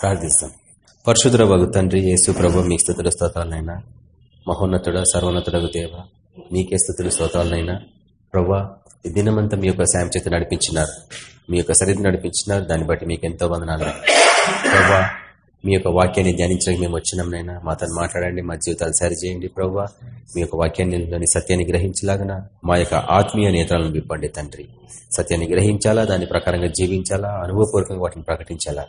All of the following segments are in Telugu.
ప్రార్థిస్తాం. పరశుద్ర వగు తండ్రి యేసు ప్రభు మీ స్థుతుల స్తోత్రాలైనా మహోన్నతుడ సర్వోన్నతుడగు దేవ మీకే స్థుతుల స్తోత్రాలైనా ప్రభా ఈ దినమంతా మీ యొక్క సాయం చేత నడిపించినారు. మీ యొక్క సరిధి నడిపించినారు. దాన్ని బట్టి మీకు ఎంతో వందనాలు. ప్రభా మీ యొక్క వాక్యాన్ని ధ్యానించడానికి మేము వచ్చినాంనైనా మాతో మాట్లాడండి మా జీవితాలు సరిచేయండి ప్రభు మీ యొక్క వాక్యాన్ని సత్యాన్ని గ్రహించలాగన మా యొక్క ఆత్మీయ నేత్రాలను విప్పండి తండ్రి. సత్యాన్ని గ్రహించాలా దాని ప్రకారంగా జీవించాలా అనుభవపూర్వకంగా వాటిని ప్రకటించాలా?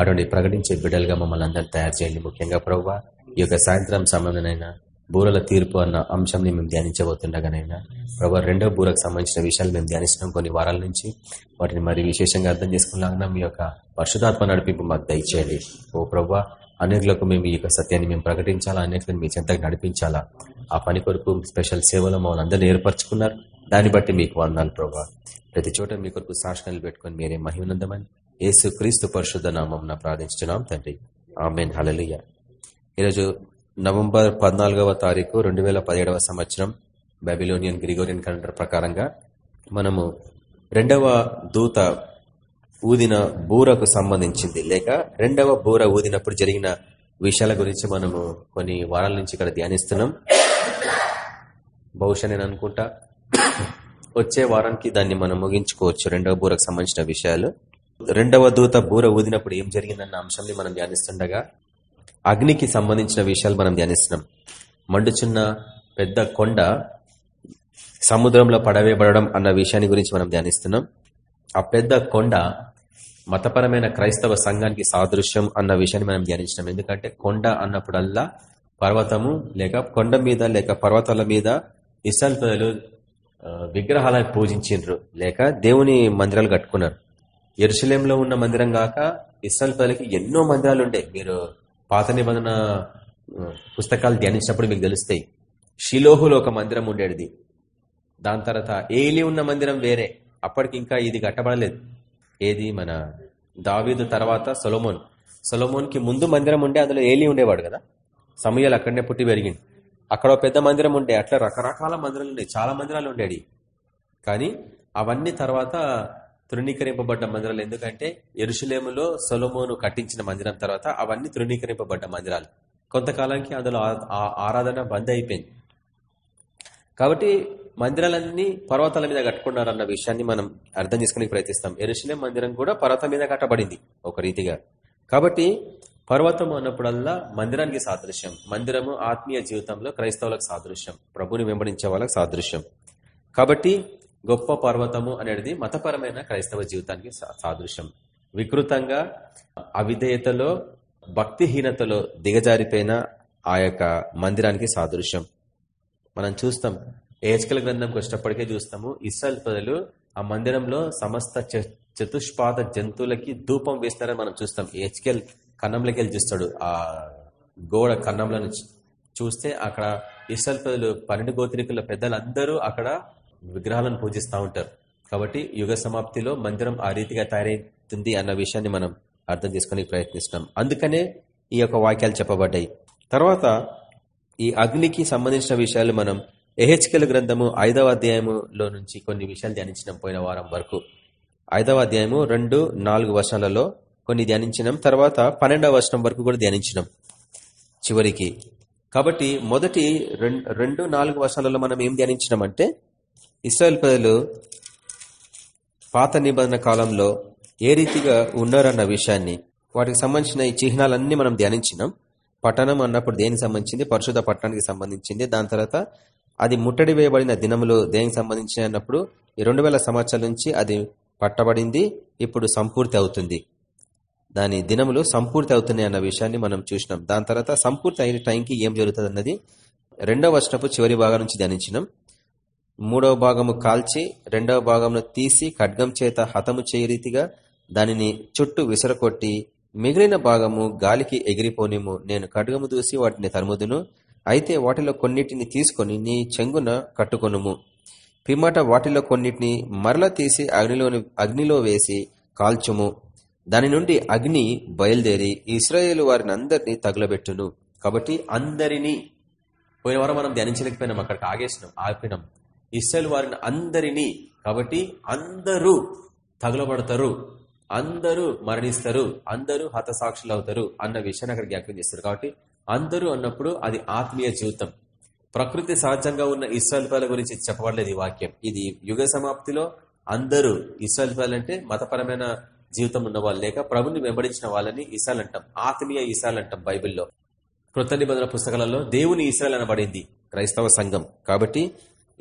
అటువంటి ప్రకటించే బిడ్డలుగా మమ్మల్ని అందరినీ తయారు చేయండి ముఖ్యంగా ప్రభా ఈ యొక్క సాయంత్రం సమయంలోనైనా బూరల తీర్పు అన్న అంశంని మేము ధ్యానించబోతుండగానైనా ప్రభా రెండో బూరకు సంబంధించిన విషయాలు మేము ధ్యానిస్తున్నాం కొన్ని వారాల నుంచి. వాటిని మరి విశేషంగా అర్థం చేసుకున్నాగా మీ యొక్క పరిశుధాత్మ నడిపింపు మాకు దయచేయండి. ఓ ప్రభా అనేకులకు మేము ఈ యొక్క సత్యాన్ని మేము ప్రకటించాలా? అనేకులను మీ చెంతకు నడిపించాలా? ఆ పని కొరకు స్పెషల్ సేవలు మమ్మల్ని అందరినీ ఏర్పరచుకున్నారు. దాన్ని బట్టి మీకు వందాలు ప్రభా. ప్రతి చోట మీ కొరకు సాక్షణాలు పెట్టుకుని మీరే మహిమనందమని యేసు క్రీస్తు పరిశుద్ధ నామం ప్రార్థించున్నాం తండ్రి. ఆమెన్. హలలియ ఈరోజు నవంబర్ పద్నాలుగవ తారీఖు రెండు వేల పదిహేడవ సంవత్సరం బెబిలోనియన్ గ్రిగోరియన్ క్యాలెండర్ ప్రకారంగా మనము రెండవ దూత ఊదిన బూరకు సంబంధించింది. లేక రెండవ బూర ఊదినప్పుడు జరిగిన విషయాల గురించి మనము కొన్ని వారాల నుంచి ఇక్కడ ధ్యానిస్తున్నాం. బహుశా నేను అనుకుంటా వచ్చే వారానికి దాన్ని మనం ముగించుకోవచ్చు రెండవ బూరకు సంబంధించిన విషయాలు. రెండవ దూత బూర ఊదినప్పుడు ఏం జరిగిందన్న అంశాన్ని మనం ధ్యానిస్తుండగా అగ్నికి సంబంధించిన విషయాలు మనం ధ్యానిస్తున్నాం. మండుచున్న పెద్ద కొండ సముద్రంలో పడవేయబడడం అన్న విషయాన్ని గురించి మనం ధ్యానిస్తున్నాం. ఆ పెద్ద కొండ మతపరమైన క్రైస్తవ సంఘానికి సాదృశ్యం అన్న విషయాన్ని మనం ధ్యానించినాం ఎందుకంటే కొండ అన్నప్పుడల్లా పర్వతము లేక కొండ మీద లేక పర్వతాల మీద ఇసల్ ప్రజలు విగ్రహాలను పూజించిండ్రు. లేక దేవుని మందిరాలు కట్టుకున్నారు. ఎరుసలేంలో ఉన్న మందిరం కాక ఇస్రాయల్ ప్రజలకి ఎన్నో మందిరాలు ఉండే. మీరు పాత నిబంధన పుస్తకాలు ధ్యానించినప్పుడు మీకు తెలుస్తాయి. షిలోహులో ఒక మందిరం ఉండేది. దాని తర్వాత ఏలి ఉన్న మందిరం వేరే. అప్పటికి ఇంకా ఇది కట్టబడలేదు. ఏది? మన దావీదు తర్వాత సొలమోన్. సొలమోన్కి ముందు మందిరం ఉండే అందులో ఏలి ఉండేవాడు కదా. సమయాలు అక్కడనే పుట్టి పెరిగింది అక్కడ పెద్ద మందిరం ఉండే. అట్లా రకరకాల మందిరాలు ఉండే. చాలా మందిరాలు ఉండేవి. కానీ అవన్నీ తర్వాత తృణీకరింపబడ్డ మందిరాలు ఎందుకంటే ఎరుషులేములో సొలమోను కట్టించిన మందిరం తర్వాత అవన్నీ తృణీకరింపబడ్డ మందిరాలు. కొంతకాలానికి అందులో ఆరాధన బంద్ అయిపోయింది. కాబట్టి మందిరాలన్నీ పర్వతాల మీద కట్టుకున్నారన్న విషయాన్ని మనం అర్థం చేసుకునే ప్రయత్నిస్తాం. ఎరుషులేం మందిరం కూడా పర్వతం మీద కట్టబడింది ఒక రీతిగా. కాబట్టి పర్వతం అన్నప్పుడల్లా మందిరానికి సాదృశ్యం. మందిరము ఆత్మీయ జీవితంలో క్రైస్తవులకు సాదృశ్యం. ప్రభుని వెంబడించే వాళ్ళకి సాదృశ్యం. కాబట్టి గొప్ప పర్వతము అనేది మతపరమైన క్రైస్తవ జీవితానికి సాదృశ్యం. వికృతంగా అవిధేయతలో భక్తిహీనతలో దిగజారిపోయిన ఆ యొక్క మందిరానికి సాదృశ్యం. మనం చూస్తాం ఏహెచ్కల్ గ్రంథంకి వచ్చినప్పటికే చూస్తాము ఇస్రాయల్ ప్రజలు ఆ మందిరంలో సమస్త చతుష్పాద జంతువులకి ధూపం వేస్తారని మనం చూస్తాం. ఏజ్కెల్ కన్నంలోకి వెళ్ళి చూస్తాడు. ఆ గోడ కన్నంలను చూస్తే అక్కడ ఇస్రాయల్ ప్రజలు పన్నెండు గోత్రికుల పెద్దలందరూ అక్కడ విగ్రహాలను పూజిస్తూ ఉంటారు. కాబట్టి యుగ సమాప్తిలో మందిరం ఆ రీతిగా తయారైతుంది అన్న విషయాన్ని మనం అర్థం చేసుకునే ప్రయత్నిస్తున్నాం. అందుకనే ఈ యొక్క వాక్యాలు చెప్పబడ్డాయి. తర్వాత ఈ అగ్నికి సంబంధించిన విషయాలు మనం ఎహెచ్కెల్ గ్రంథము ఐదవ అధ్యాయములో నుంచి కొన్ని విషయాలు ధ్యానించినాం పోయిన వారం వరకు. ఐదవ అధ్యాయము రెండు నాలుగు వర్షాలలో కొన్ని ధ్యానించినాం. తర్వాత పన్నెండవ వర్షం వరకు కూడా ధ్యానించినాం చివరికి. కాబట్టి మొదటి రెండు నాలుగు వర్షాలలో మనం ఏం ధ్యానించినామంటే ఇస్రాయల్ ప్రజలు పాత నిబంధన కాలంలో ఏ రీతిగా ఉన్నారన్న విషయాన్ని వాటికి సంబంధించిన ఈ చిహ్నాలన్నీ మనం ధ్యానించినాం. పట్టణం అన్నప్పుడు దేనికి సంబంధించింది? పరిశుధ పట్టణానికి సంబంధించింది. దాని తర్వాత అది ముట్టడి వేయబడిన దినములు దేనికి సంబంధించి అన్నప్పుడు ఈ రెండు సంవత్సరాల నుంచి అది పట్టబడింది ఇప్పుడు సంపూర్తి అవుతుంది. దాని దినములు సంపూర్తి అవుతున్నాయి అన్న విషయాన్ని మనం చూసినాం. దాని తర్వాత సంపూర్తి అయిన టైంకి ఏం జరుగుతుంది అన్నది రెండవ వర్షపు చివరి భాగం నుంచి ధ్యానించినాం. మూడవ భాగము కాల్చి రెండవ భాగమును తీసి ఖడ్గం చేత హతము చేయరీతిగా దానిని చుట్టూ విసరకొట్టి మిగిలిన భాగము గాలికి ఎగిరిపోనిము. నేను ఖడ్గము దూసి వాటిని తరుముదును. అయితే వాటిలో కొన్నిటిని తీసుకొని నీ చెంగున కట్టుకొనుము. పిమ్మట వాటిలో కొన్నిటిని మరల తీసి అగ్నిలోని అగ్నిలో వేసి కాల్చుము. దాని నుండి అగ్ని బయలుదేరి ఇస్రాయేల్ వారిని అందరినీ తగులబెట్టును. కాబట్టి అందరినీ పోయిన వారం మనం ధ్యానించలేకపోయినాం అక్కడికి ఆగేసినాం ఆపినాం ఇస్రాయల్ వారిని అందరినీ కాబట్టి అందరూ తగులబడతారు అందరూ మరణిస్తారు అందరూ హతసాక్షులు అవుతారు అన్న విషయాన్ని అక్కడ జ్ఞాపకం చేస్తారు. కాబట్టి అందరూ అన్నప్పుడు అది ఆత్మీయ జీవితం. ప్రకృతి సహజంగా ఉన్న ఇస్రాయల్ గురించి చెప్పబడలేదు ఈ వాక్యం. ఇది యుగ సమాప్తిలో అందరూ ఇస్రాయల్ అంటే మతపరమైన జీవితం ఉన్న వాళ్ళు లేక ప్రభుని వెంబడించిన వాళ్ళని ఇసాల్ అంటాం. ఆత్మీయ ఇసాల్ అంటాం బైబిల్లో. కృత నిబంధన పుస్తకాలలో దేవుని ఇసాల్ అనబడింది క్రైస్తవ సంఘం. కాబట్టి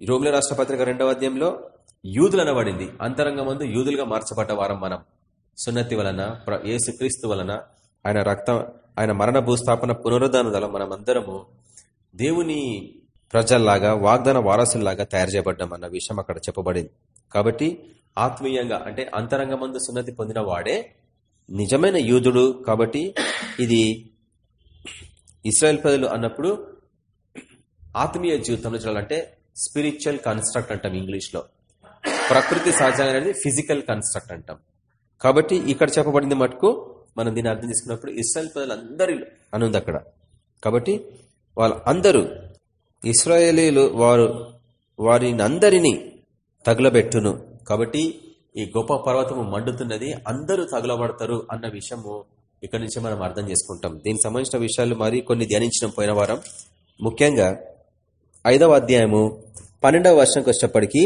రోగుల రాష్ట్ర రెండవ అధ్యాయంలో యూదులు అనబడింది అంతరంగమందు యూదులుగా మార్చబడ్డ వారం మనం. సున్నతి వలన ఏసుక్రీస్తు వలన ఆయన రక్త ఆయన మరణ భూస్థాపన పునరుద్ధాన మనమందరము దేవుని ప్రజల్లాగా వాగ్దాన వారసుల్లాగా తయారు చేయబడ్డాం అన్న విషయం అక్కడ చెప్పబడింది. కాబట్టి ఆత్మీయంగా అంటే అంతరంగ మందు సున్నతి పొందిన వాడే నిజమైన యూదుడు. కాబట్టి ఇది ఇస్రాయల్ ప్రజలు అన్నప్పుడు ఆత్మీయ జీవితంలో చూడాలంటే స్పిరిచువల్ కన్స్ట్రక్ట్ అంటాం ఇంగ్లీష్లో ప్రకృతి సహజంగా అనేది ఫిజికల్ కన్స్ట్రక్ట్ అంటాం. కాబట్టి ఇక్కడ చెప్పబడింది మటుకు మనం దీన్ని అర్థం చేసుకున్నప్పుడు ఇస్రాయల్ ప్రజలు అందరి ఉంది అక్కడ. కాబట్టి వాళ్ళందరూ ఇస్రాయేలీలు వారు వారిని అందరినీ తగులబెట్టును. కాబట్టి ఈ గొప్ప పర్వతము మండుతున్నది అందరూ తగులబడతారు అన్న విషయము ఇక్కడ నుంచి మనం అర్థం చేసుకుంటాం. దీనికి సంబంధించిన విషయాలు మరి కొన్ని ధ్యానించడం పోయిన వారం. ముఖ్యంగా ఐదవ అధ్యాయము పన్నెండవ వర్షంకి వచ్చేటప్పటికీ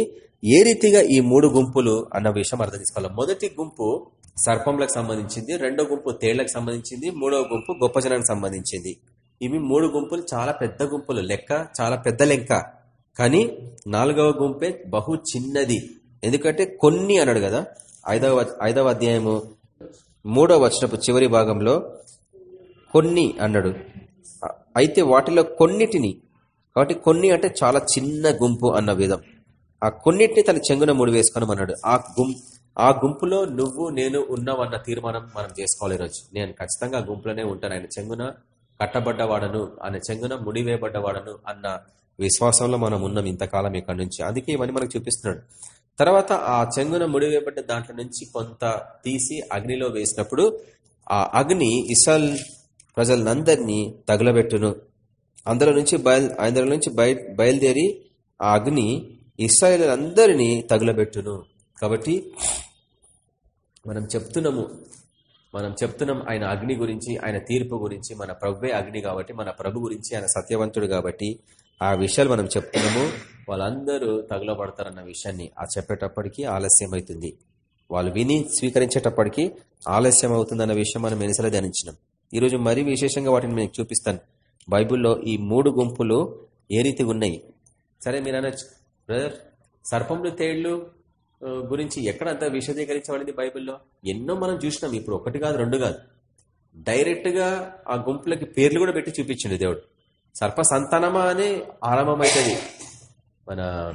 ఏ రీతిగా ఈ మూడు గుంపులు అన్న విషయం అర్థం చేసుకోవాలి. మొదటి గుంపు సర్పంలకు సంబంధించింది రెండో గుంపు తేళ్ళకు సంబంధించింది మూడవ గుంపు గొప్ప జనానికి సంబంధించింది. ఇవి మూడు గుంపులు చాలా పెద్ద గుంపులు లెక్క చాలా పెద్ద లెక్క. కానీ నాలుగవ గుంపే బహు చిన్నది. ఎందుకంటే కొన్ని అన్నాడు కదా ఐదవ ఐదవ అధ్యాయము మూడవ వచనపు చివరి భాగంలో కొన్ని అన్నాడు. అయితే వాటిలో కొన్నిటిని కాబట్టి కొన్ని అంటే చాలా చిన్న గుంపు అన్న విధం. ఆ కొన్నిటిని తన చెంగున ముడి వేసుకున్నామన్నాడు ఆ గుం ఆ గుంపులో నువ్వు నేను ఉన్నావన్న తీర్మానం మనం చేసుకోవాలి ఈరోజు. నేను ఖచ్చితంగా గుంపులోనే ఉంటాను. ఆయన చెంగున కట్టబడ్డవాడను ఆయన చెంగున ముడివేయబడ్డవాడను అన్న విశ్వాసంలో మనం ఉన్నాం ఇంతకాలం ఇక్కడ నుంచి. అందుకే ఇవన్నీ మనకు చూపిస్తున్నాడు. తర్వాత ఆ చెంగున ముడివేయబడ్డ దాంట్లో నుంచి కొంత తీసి అగ్నిలో వేసినప్పుడు ఆ అగ్ని ఇసల్ ప్రజలందరినీ తగులబెట్టును. అందులో నుంచి బయలు అందులో నుంచి బయలుదేరి ఆ అగ్ని ఇస్రాయలందరినీ తగులబెట్టును. కాబట్టి మనం చెప్తున్నాము మనం చెప్తున్నాం ఆయన అగ్ని గురించి ఆయన తీర్పు గురించి మన ప్రభువే అగ్ని కాబట్టి మన ప్రభు గురించి ఆయన సత్యవంతుడు కాబట్టి ఆ విషయాలు మనం చెప్తున్నాము. వాళ్ళందరూ తగులబడతారన్న విషయాన్ని ఆ చెప్పేటప్పటికీ ఆలస్యం అవుతుంది వాళ్ళు విని స్వీకరించేటప్పటికీ ఆలస్యం అవుతుందన్న విషయం మనం మెనిసలా ధ్యానించినాం. ఈరోజు మరీ విశేషంగా వాటిని నేను చూపిస్తాను. బైబిల్లో ఈ మూడు గుంపులు ఏ రీతి ఉన్నాయి? సరే మీరు అనొచ్చు బ్రదర్ సర్పంలు తేళ్ళు గురించి ఎక్కడంతా విశదీకరించబడింది బైబిల్లో? ఎన్నో మనం చూసినాం. ఇప్పుడు ఒకటి కాదు రెండు కాదు. డైరెక్ట్గా ఆ గుంపులకి పేర్లు కూడా పెట్టి చూపించండి దేవుడు. సర్ప సంతానమా అని ఆరంభమైతుంది. మన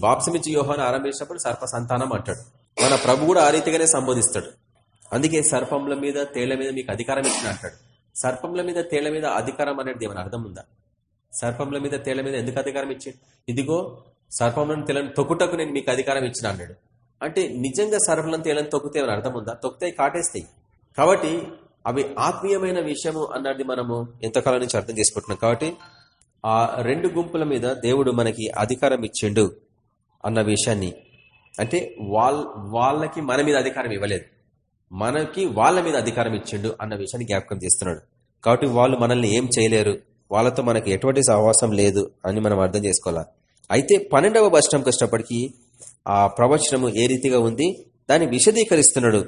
బాప్సమిచ్చి యోహాన్ని ఆరంభించినప్పుడు సర్ప సంతానం అంటాడు. మన ప్రభు కూడా ఆ రీతిగానే సంబోధిస్తాడు. అందుకే సర్పంల మీద తేళ్ళ మీద మీకు అధికారం ఇచ్చిన అంటాడు. సర్పంల మీద తేళ్ళ మీద అధికారం అనేది ఏమైనా అర్థం ఉందా? సర్పంల మీద తేళ్ళ మీద ఎందుకు అధికారం ఇచ్చి ఇదిగో సర్పంలను తేలను తొక్కుటకు నేను మీకు అధికారం ఇచ్చిన అన్నాడు. అంటే నిజంగా సర్పంలను తేలను తొక్కితే ఏమైనా అర్థం ఉందా? తొక్కుతాయి కాటేస్తాయి. కాబట్టి అవి ఆత్మీయమైన విషయము అన్నది మనము ఎంతకాలం నుంచి అర్థం చేసుకుంటున్నాం. కాబట్టి ఆ రెండు గుంపుల మీద దేవుడు మనకి అధికారం ఇచ్చిండు అన్న విషయాన్ని. అంటే వాళ్ళ వాళ్ళకి మన మీద అధికారం ఇవ్వలేదు. మనకి వాళ్ళ మీద అధికారం ఇచ్చిండు అన్న విషయాన్ని జ్ఞాపకం చేస్తున్నాడు. కాబట్టి వాళ్ళు మనల్ని ఏం చేయలేరు. వాళ్ళతో మనకి ఎటువంటి సహవాసం లేదు అని మనం అర్థం చేసుకోవాలి? అయితే పన్నెండవ బస్టంకి వచ్చినప్పటికీ ఆ ప్రవచనము ఏ రీతిగా ఉంది? దాన్ని విశదీకరిస్తున్నాడు.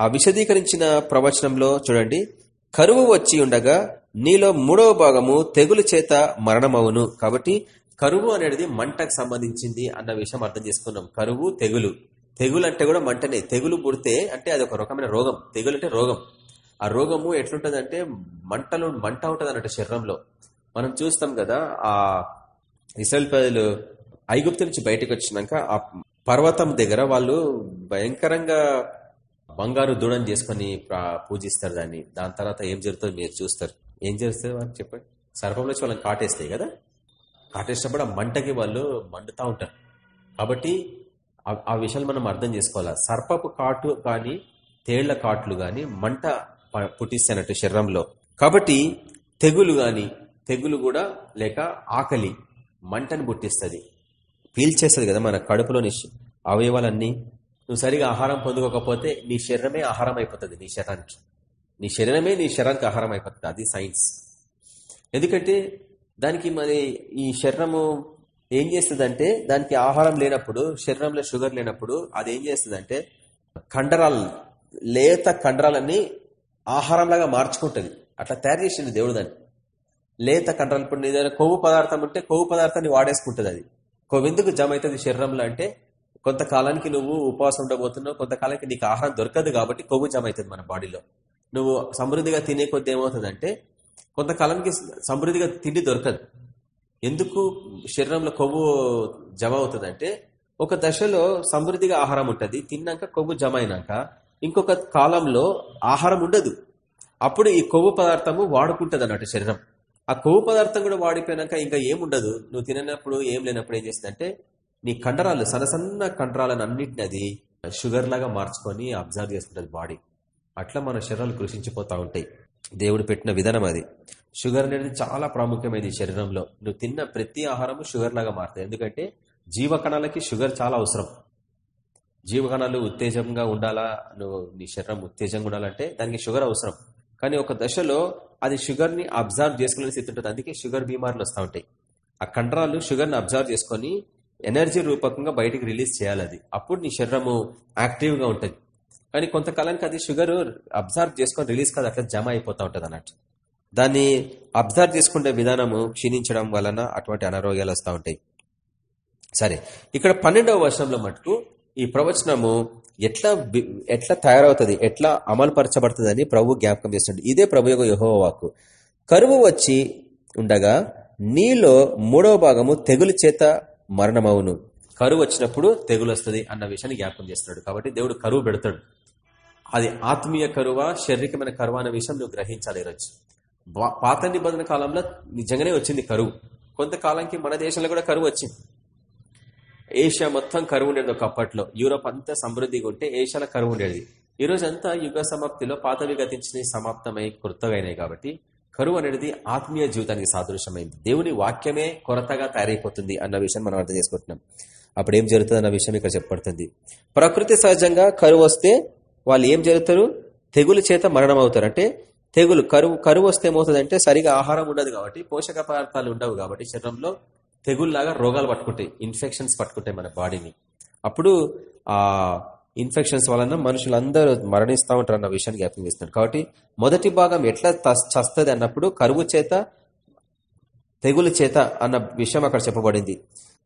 ఆ విశదీకరించిన ప్రవచనంలో చూడండి. కరువు వచ్చి ఉండగా నీలో మూడవ భాగము తెగులు చేత మరణమవును. కాబట్టి కరువు అనేది మంటకు సంబంధించింది అన్న విషయం అర్థం చేసుకున్నాం. కరువు తెగులు. తెగులు అంటే కూడా మంటనే. తెగులు పుడితే అంటే అది ఒక రకమైన రోగం. తెగులు అంటే రోగం. ఆ రోగము ఎట్లుంటది అంటే మంటలు మంట ఉంటుంది అన్నట్టు శరీరంలో. మనం చూస్తాం కదా ఆ ఇసల్ ప్రజలు ఐగుప్తు నుంచి బయటకు వచ్చినాక ఆ పర్వతం దగ్గర వాళ్ళు భయంకరంగా బంగారు దూడం చేసుకుని పూజిస్తారు దాన్ని. దాని తర్వాత ఏం జరుగుతుందో మీరు చూస్తారు. ఏం జరుగుతుంది అని చెప్పండి. సర్పంలో వాళ్ళని కాటేస్తాయి కదా. కాటేసినప్పుడు ఆ మంటకి వాళ్ళు మండుతూ ఉంటారు. కాబట్టి ఆ విషయాలు మనం అర్థం చేసుకోవాలా? సర్పపు కాటు కానీ తేళ్ళ కాట్లు కానీ మంట పుట్టిస్తానట్టు శరీరంలో. కాబట్టి తెగులు కానీ తెగులు కూడా లేక ఆకలి మంటను పుట్టిస్తుంది. పీల్చేస్తుంది కదా మన కడుపులోని అవయవాలన్నీ. నువ్వు సరిగా ఆహారం పొందుకోకపోతే నీ శరీరమే ఆహారం అయిపోతుంది నీ శరీరానికి. నీ శరీరమే నీ శరీరానికి ఆహారం అయిపోతుంది అది సైన్స్. ఎందుకంటే దానికి మరి ఈ శరీరము ఏం చేస్తుందంటే దానికి ఆహారం లేనప్పుడు శరీరంలో షుగర్ లేనప్పుడు అది ఏం చేస్తుందంటే కండరాలు లేత కండరాలన్నీ ఆహారంలాగా మార్చుకుంటుంది. అట్లా తయారు చేసింది దేవుడు దాన్ని. లేత కండరాలు ఇప్పుడు ఏదైనా కొవ్వు పదార్థం ఉంటే కొవ్వు పదార్థాన్ని వాడేసుకుంటుంది అది. కొవ్వు ఎందుకు జమ అవుతుంది శరీరంలో అంటే కొంతకాలానికి నువ్వు ఉపవాసం ఉండబోతున్నావు కొంతకాలానికి నీకు ఆహారం దొరకదు కాబట్టి కొవ్వు జమ అవుతుంది మన బాడీలో. నువ్వు సమృద్ధిగా తినే కొద్ది ఏమవుతుందంటే కొంతకాలానికి సమృద్ధిగా తిండి దొరకదు. ఎందుకు శరీరంలో కొవ్వు జమ అవుతుందంటే ఒక దశలో సమృద్ధిగా ఆహారం ఉంటుంది తిన్నాక కొవ్వు జమ అయినాక ఇంకొక కాలంలో ఆహారం ఉండదు. అప్పుడు ఈ కొవ్వు పదార్థము వాడుకుంటుంది అన్నట్టు శరీరం. ఆ కొవ్వు పదార్థం కూడా వాడిపోయినాక ఇంకా ఏముండదు నువ్వు తిననప్పుడు ఏం లేనప్పుడు ఏం చేస్తుందంటే నీ కండరాలు సన్న సన్న కండరాలను అన్నింటిని అది షుగర్ లాగా మార్చుకొని అబ్జర్వ్ చేసుకుంటుంది బాడీ. అట్లా మన శరీరాలు కృషించిపోతా ఉంటాయి. దేవుడు పెట్టిన విధానం అది. షుగర్ అనేది చాలా ప్రాముఖ్యమైనది శరీరంలో. నువ్వు తిన్న ప్రతి ఆహారము షుగర్ లాగా మారుతాయి. ఎందుకంటే జీవకణాలకి షుగర్ చాలా అవసరం. జీవకణాలు ఉత్తేజంగా ఉండాలా? నువ్వు నీ శరీరం ఉత్తేజంగా ఉండాలంటే దానికి షుగర్ అవసరం. కానీ ఒక దశలో అది షుగర్ని అబ్జర్వ్ చేసుకునే స్థితి ఉంటుంది. అందుకే షుగర్ బీమార్లు వస్తూ ఉంటాయి. ఆ కండరాలు షుగర్ని అబ్జర్వ్ చేసుకొని ఎనర్జీ రూపకంగా బయటికి రిలీజ్ చేయాలి అది. అప్పుడు నీ శరీరము యాక్టివ్గా ఉంటుంది. కానీ కొంతకాలానికి అది షుగర్ అబ్జర్వ్ చేసుకొని రిలీజ్ కాదు. అట్లా జమ అయిపోతా ఉంటుంది అన్నట్టు దాన్ని అబ్జర్వ్ చేసుకునే విధానము క్షీణించడం వలన అటువంటి అనారోగ్యాలు వస్తూ ఉంటాయి. సరే ఇక్కడ పన్నెండవ వర్షంలో మటుకు ఈ ప్రవచనము ఎట్లా ఎట్లా తయారవుతుంది ఎట్లా అమలు పరచబడుతుంది అని ప్రభు జ్ఞాపకం చేస్తుంది ఇదే ప్రభు యొక్క యహోవాకు కరువు వచ్చి ఉండగా నీలో మూడవ భాగము తెగులు చేత మరణమవును. కరువు వచ్చినప్పుడు తెగులు వస్తుంది అన్న విషయాన్ని జ్ఞాపకం చేస్తున్నాడు. కాబట్టి దేవుడు కరువు పెడతాడు. అది ఆత్మీయ కరువా శారీరకమైన కరువు అనే విషయం నువ్వు గ్రహించాలి ఈరోజు. పాత నిబంధన కాలంలో నిజంగానే వచ్చింది కరువు. కొంతకాలానికి మన దేశంలో కూడా కరువు వచ్చింది. ఏషియా మొత్తం కరువు ఉండేది ఒకప్పట్లో యూరోప్ అంతా సమృద్ధిగా ఉంటే ఏషియాలో కరువు ఉండేది. ఈ రోజు యుగ సమాప్తిలో పాతవి గతించిన సమాప్తమై కృతగా కాబట్టి కరువు అనేది ఆత్మీయ జీవితానికి సాదృశ్యమైంది. దేవుని వాక్యమే కొరతగా తయారైపోతుంది అన్న విషయం మనం అర్థం చేసుకుంటున్నాం. అప్పుడు ఏం జరుగుతుంది అన్న విషయం ఇక్కడ చెప్పబడుతుంది. ప్రకృతి సహజంగా కరువు వస్తే వాళ్ళు ఏం జరుగుతారు? తెగులు చేత మరణం అవుతారు అంటే తెగులు కరువు కరువు వస్తే ఏమవుతుందంటే సరిగా ఆహారం ఉండదు కాబట్టి పోషక పదార్థాలు ఉండవు కాబట్టి శరీరంలో తెగుల్లాగా రోగాలు పట్టుకుంటాయి ఇన్ఫెక్షన్స్ పట్టుకుంటాయి మన బాడీని. అప్పుడు ఆ ఇన్ఫెక్షన్స్ వలన మనుషులందరూ మరణిస్తూ ఉంటారు అన్న విషయాన్ని జ్ఞాపకం చేస్తున్నారు కాబట్టి మొదటి భాగం ఎట్లా చస్తుంది అన్నప్పుడు కరువు చేత తెగులు చేత అన్న విషయం అక్కడ చెప్పబడింది.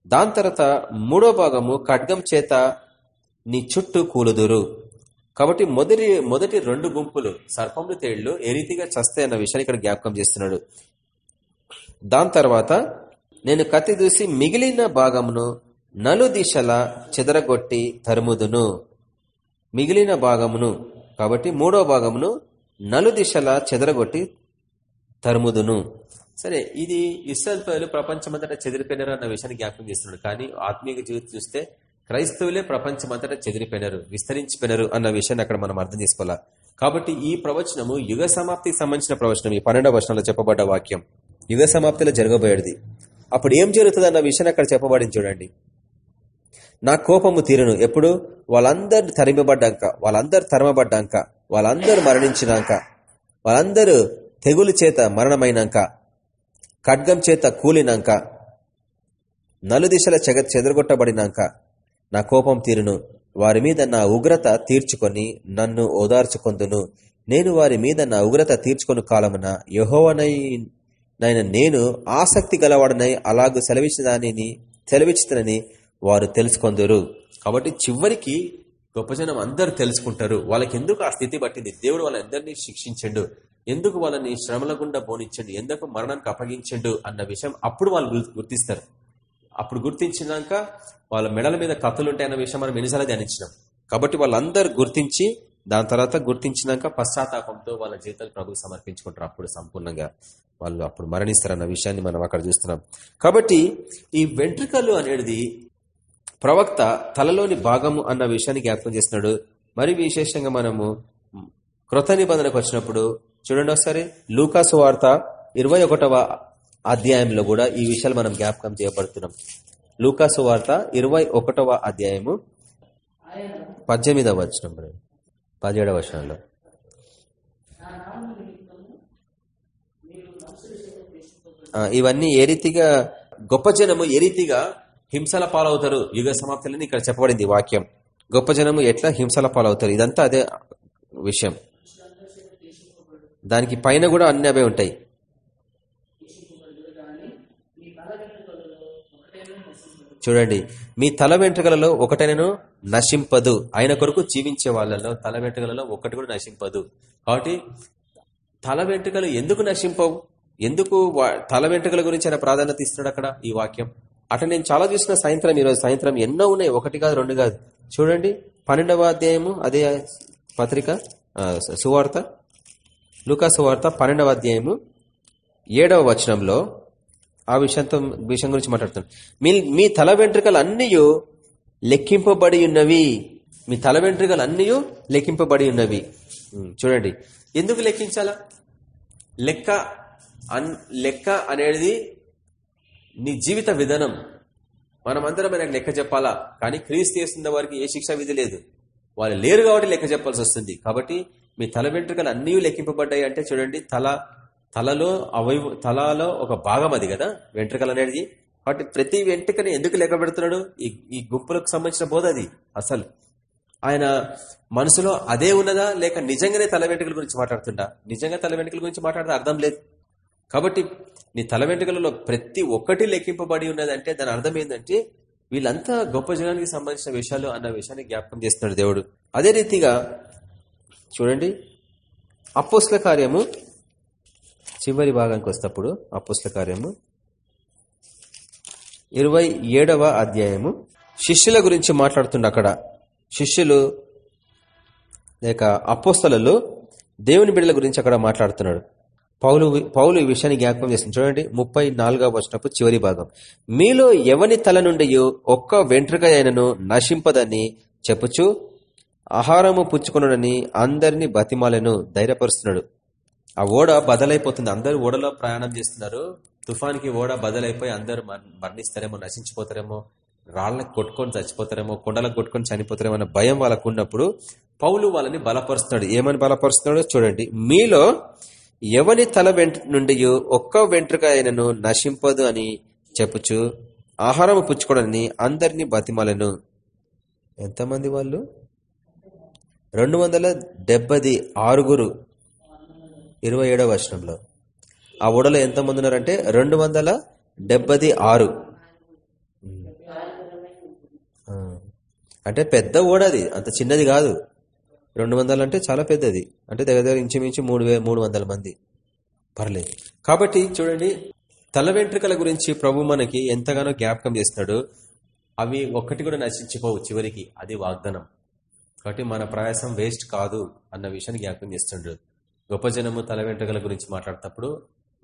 దాని తర్వాత మూడో భాగము ఖడ్గం చేత నీ చుట్టూ కూలుదురు. కాబట్టి మొదటి మొదటి రెండు గుంపులు సర్పములు తేళ్ళు ఏ రీతిగా చస్తాయి అన్న విషయాన్ని ఇక్కడ జ్ఞాపకం చేస్తున్నాడు. దాని తర్వాత నేను కత్తి దూసి మిగిలిన భాగమును నలు దిశల చెదరగొట్టి తరుముదును. మిగిలిన భాగమును కాబట్టి మూడో భాగమును నలు దిశల చెదరగొట్టి తరుముదును. సరే ఇది ఇస్రాయల్ ప్రజలు ప్రపంచమంతటా చెదిరిపోయినారు అన్న విషయాన్ని జ్ఞాపకం చేస్తున్నాడు. కానీ ఆత్మీయ జీవితం చూస్తే క్రైస్తవులే ప్రపంచమంతటా చెదిరిపోయినారు విస్తరించిపోయినారు అన్న విషయాన్ని అక్కడ మనం అర్థం చేసుకోవాలా? కాబట్టి ఈ ప్రవచనము యుగ సమాప్తికి సంబంధించిన ప్రవచనం ఈ పన్నెండవ వర్షంలో చెప్పబడ్డ వాక్యం. యుగ సమాప్తిలో జరగబోయేది. అప్పుడు ఏం జరుగుతుంది అన్న విషయాన్ని అక్కడ చెప్పబడింది చూడండి. నా కోపము తీరును. ఎప్పుడు? వాళ్ళందరు తరిమబడ్డాక వాళ్ళందరు తరమబడ్డాక వాళ్ళందరూ మరణించినాక వాళ్ళందరూ తెగులు చేత మరణమైనాక ఖడ్గం చేత కూలినాక నలుదిశల చెగ చెదరగొట్టబడినాక నా కోపం తీరును. వారి మీద నా ఉగ్రత తీర్చుకొని నన్ను ఓదార్చుకొందును. నేను వారి మీద నా ఉగ్రత తీర్చుకుని కాలమున యహోవనై నేను ఆసక్తి గలవాడనై అలాగూ సెలవిచ్చిన దానిని సెలవిచ్చినని వారు తెలుసుకొందరు. కాబట్టి చివరికి గొప్ప జనం అందరు తెలుసుకుంటారు. వాళ్ళకి ఎందుకు ఆ స్థితి పట్టింది? దేవుడు వాళ్ళందరినీ శిక్షించండు. ఎందుకు వాళ్ళని శ్రమల గుండా పోనిచ్చండు? ఎందుకు మరణానికి అప్పగించండు? అన్న విషయం అప్పుడు వాళ్ళు గుర్తిస్తారు. అప్పుడు గుర్తించినాక వాళ్ళ మెడల మీద కథలుంటాయన్న విషయం మనం ఎన్నిసార్లు ధ్యానించినాం. కాబట్టి వాళ్ళందరూ గుర్తించి దాని తర్వాత గుర్తించినాక పశ్చాత్తాపంతో వాళ్ళ జీవితాలు ప్రభుకు సమర్పించుకుంటారు అప్పుడు సంపూర్ణంగా. వాళ్ళు అప్పుడు మరణిస్తారన్న విషయాన్ని మనం అక్కడ చూస్తున్నాం. కాబట్టి ఈ వెంట్రుకలు అనేది ప్రవక్త తలలోని భాగము అన్న విషయాన్ని జ్ఞాపకం చేస్తున్నాడు. మరి విశేషంగా మనము కృత నిబంధనకు వచ్చినప్పుడు చూడండి ఒకసారి లూకాసు వార్త ఇరవై అధ్యాయంలో కూడా ఈ విషయాలు మనం జ్ఞాపకం చేయబడుతున్నాం. లూకాసు వార్త ఇరవై అధ్యాయము పద్దెనిమిదవ వచనం పదిహేడవ వచనంలో. ఇవన్నీ ఏ రీతిగా గొప్ప జనము ఏ రీతిగా హింసల పాలవుతారు? యుగ సమాప్తులని ఇక్కడ చెప్పబడింది వాక్యం. గొప్ప జనము ఎట్లా హింసల పాలవుతారు? ఇదంతా అదే విషయం. దానికి పైన కూడా అన్ని అవే ఉంటాయి. చూడండి. మీ తల వెంట్రుకలలో ఒకటైనను నశింపదు. ఆయన కొరకు జీవించే వాళ్ళలో తల వెంట్రుకలలో ఒకటి కూడా నశింపదు. కాబట్టి తల వెంట్రుకలు ఎందుకు నశింపవు? ఎందుకు వా- తల వెంట్రుకల గురించి ఆయన ప్రాధాన్యత ఇస్తున్నాడు అక్కడ ఈ వాక్యం? అట నేను చాలా చూసిన సాయంత్రం ఈరోజు సాయంత్రం ఎన్నో ఉన్నాయి ఒకటి కాదు రెండు కాదు. చూడండి పన్నెండవ అధ్యాయము అదే పత్రిక సువార్త లూకా సువార్త పన్నెండవ అధ్యాయము ఏడవ వచనంలో ఆ విషయంతో విషయం గురించి మాట్లాడుతున్నాడు మీ మీ తల వెంట్రుకలు అన్నీ లెక్కింపబడి ఉన్నవి. మీ తల వెంట్రుకలు అన్నీ లెక్కింపబడి ఉన్నవి. చూడండి. ఎందుకు లెక్కించాలా? లెక్క అన్ లెక్క అనేది నీ జీవిత విధానం. మనమందరం ఆయనకు లెక్క చెప్పాలా? కానీ క్రీస్తు చేస్తున్న వారికి ఏ శిక్ష విధి లేదు. వాళ్ళు లేరు కాబట్టి లెక్క చెప్పాల్సి వస్తుంది. కాబట్టి మీ తల వెంట్రుకలు అన్నీ లెక్కింపబడ్డాయి అంటే చూడండి తల తలలో అవయవ తలలో ఒక భాగం అది కదా? వెంట్రుకలు అనేది. కాబట్టి ప్రతి వెంట్రుకని ఎందుకు లెక్క పెడుతున్నాడు? ఈ ఈ గుంపులకు సంబంధించిన బోధ అది అసలు. ఆయన మనసులో అదే ఉన్నదా? లేక నిజంగానే తల వెంట్రుకల గురించి మాట్లాడుతుందా? నిజంగా తల వెంట్రుకల గురించి మాట్లాడితే అర్థం లేదు. కాబట్టి నీ తల వెంట్రుకలలో ప్రతి ఒక్కటి లెక్కింపబడి ఉన్నదంటే దాని అర్థం ఏంటంటే వీళ్ళంతా గొప్ప జనానికి సంబంధించిన విషయాలు అన్న విషయాన్ని జ్ఞాపకం చేస్తున్నాడు దేవుడు. అదే రీతిగా చూడండి. అపోస్ల కార్యము చివరి భాగానికి వస్తప్పుడు అపోస్ల కార్యము ఇరవై ఏడవ అధ్యాయము. శిష్యుల గురించి మాట్లాడుతుండ అక్కడ. శిష్యులు లేక అపోస్తలలో దేవుని బిడ్డల గురించి అక్కడ మాట్లాడుతున్నాడు పౌలు పౌలు ఈ విషయాన్ని జ్ఞాపకం చేస్తుంది చూడండి ముప్పై నాలుగవ వచ్చినప్పుడు చివరి భాగం. మీలో ఎవని తల నుండి ఒక్క వెంట్రుక అయినను నశింపదని చెప్పుచు ఆహారము పుచ్చుకున్నాడని అందరినీ బతిమాలను ధైర్యపరుస్తున్నాడు. ఆ ఓడ బదలైపోతుంది. అందరూ ఓడలో ప్రయాణం చేస్తున్నారు. తుఫాన్కి ఓడ బదలైపోయి అందరూ మరణిస్తారేమో నశించిపోతారేమో రాళ్ళకు కొట్టుకొని చచ్చిపోతారేమో కొండలకు కొట్టుకొని చనిపోతారేమో అన్న భయం వాళ్ళకు ఉన్నప్పుడు పౌలు వాళ్ళని బలపరుస్తున్నాడు. ఏమని బలపరుస్తున్నాడో చూడండి. మీలో ఎవని తల వెంట నుండి ఒక్క వెంట్రుక ఆయనను నశింపదు అని చెప్పుచు ఆహారము పుచ్చుకోవడాన్ని అందరినీ బతిమాలను. ఎంతమంది వాళ్ళు? రెండు వందల డెబ్బది ఆరుగురు. ఇరవై ఏడవ వచనంలో. ఆ ఓడలో ఎంతమంది ఉన్నారంటే రెండు వందల డెబ్బది ఆరు. అంటే పెద్ద ఓడ అది అంత చిన్నది కాదు. రెండు వందలు అంటే చాలా పెద్దది. అంటే దగ్గర దగ్గర ఇంచుమించు మూడు వే మూడు వందల మంది. పర్లేదు. కాబట్టి చూడండి తల వెంట్రుకల గురించి ప్రభు మనకి ఎంతగానో జ్ఞాపకం చేస్తున్నాడు. అవి ఒక్కటి కూడా నశించిపోవు చివరికి. అది వాగ్దానం. కాబట్టి మన ప్రయాసం వేస్ట్ కాదు అన్న విషయాన్ని జ్ఞాపకం చేస్తుండ్రు గొప్ప జనము తల వెంట్రుకల గురించి మాట్లాడేటప్పుడు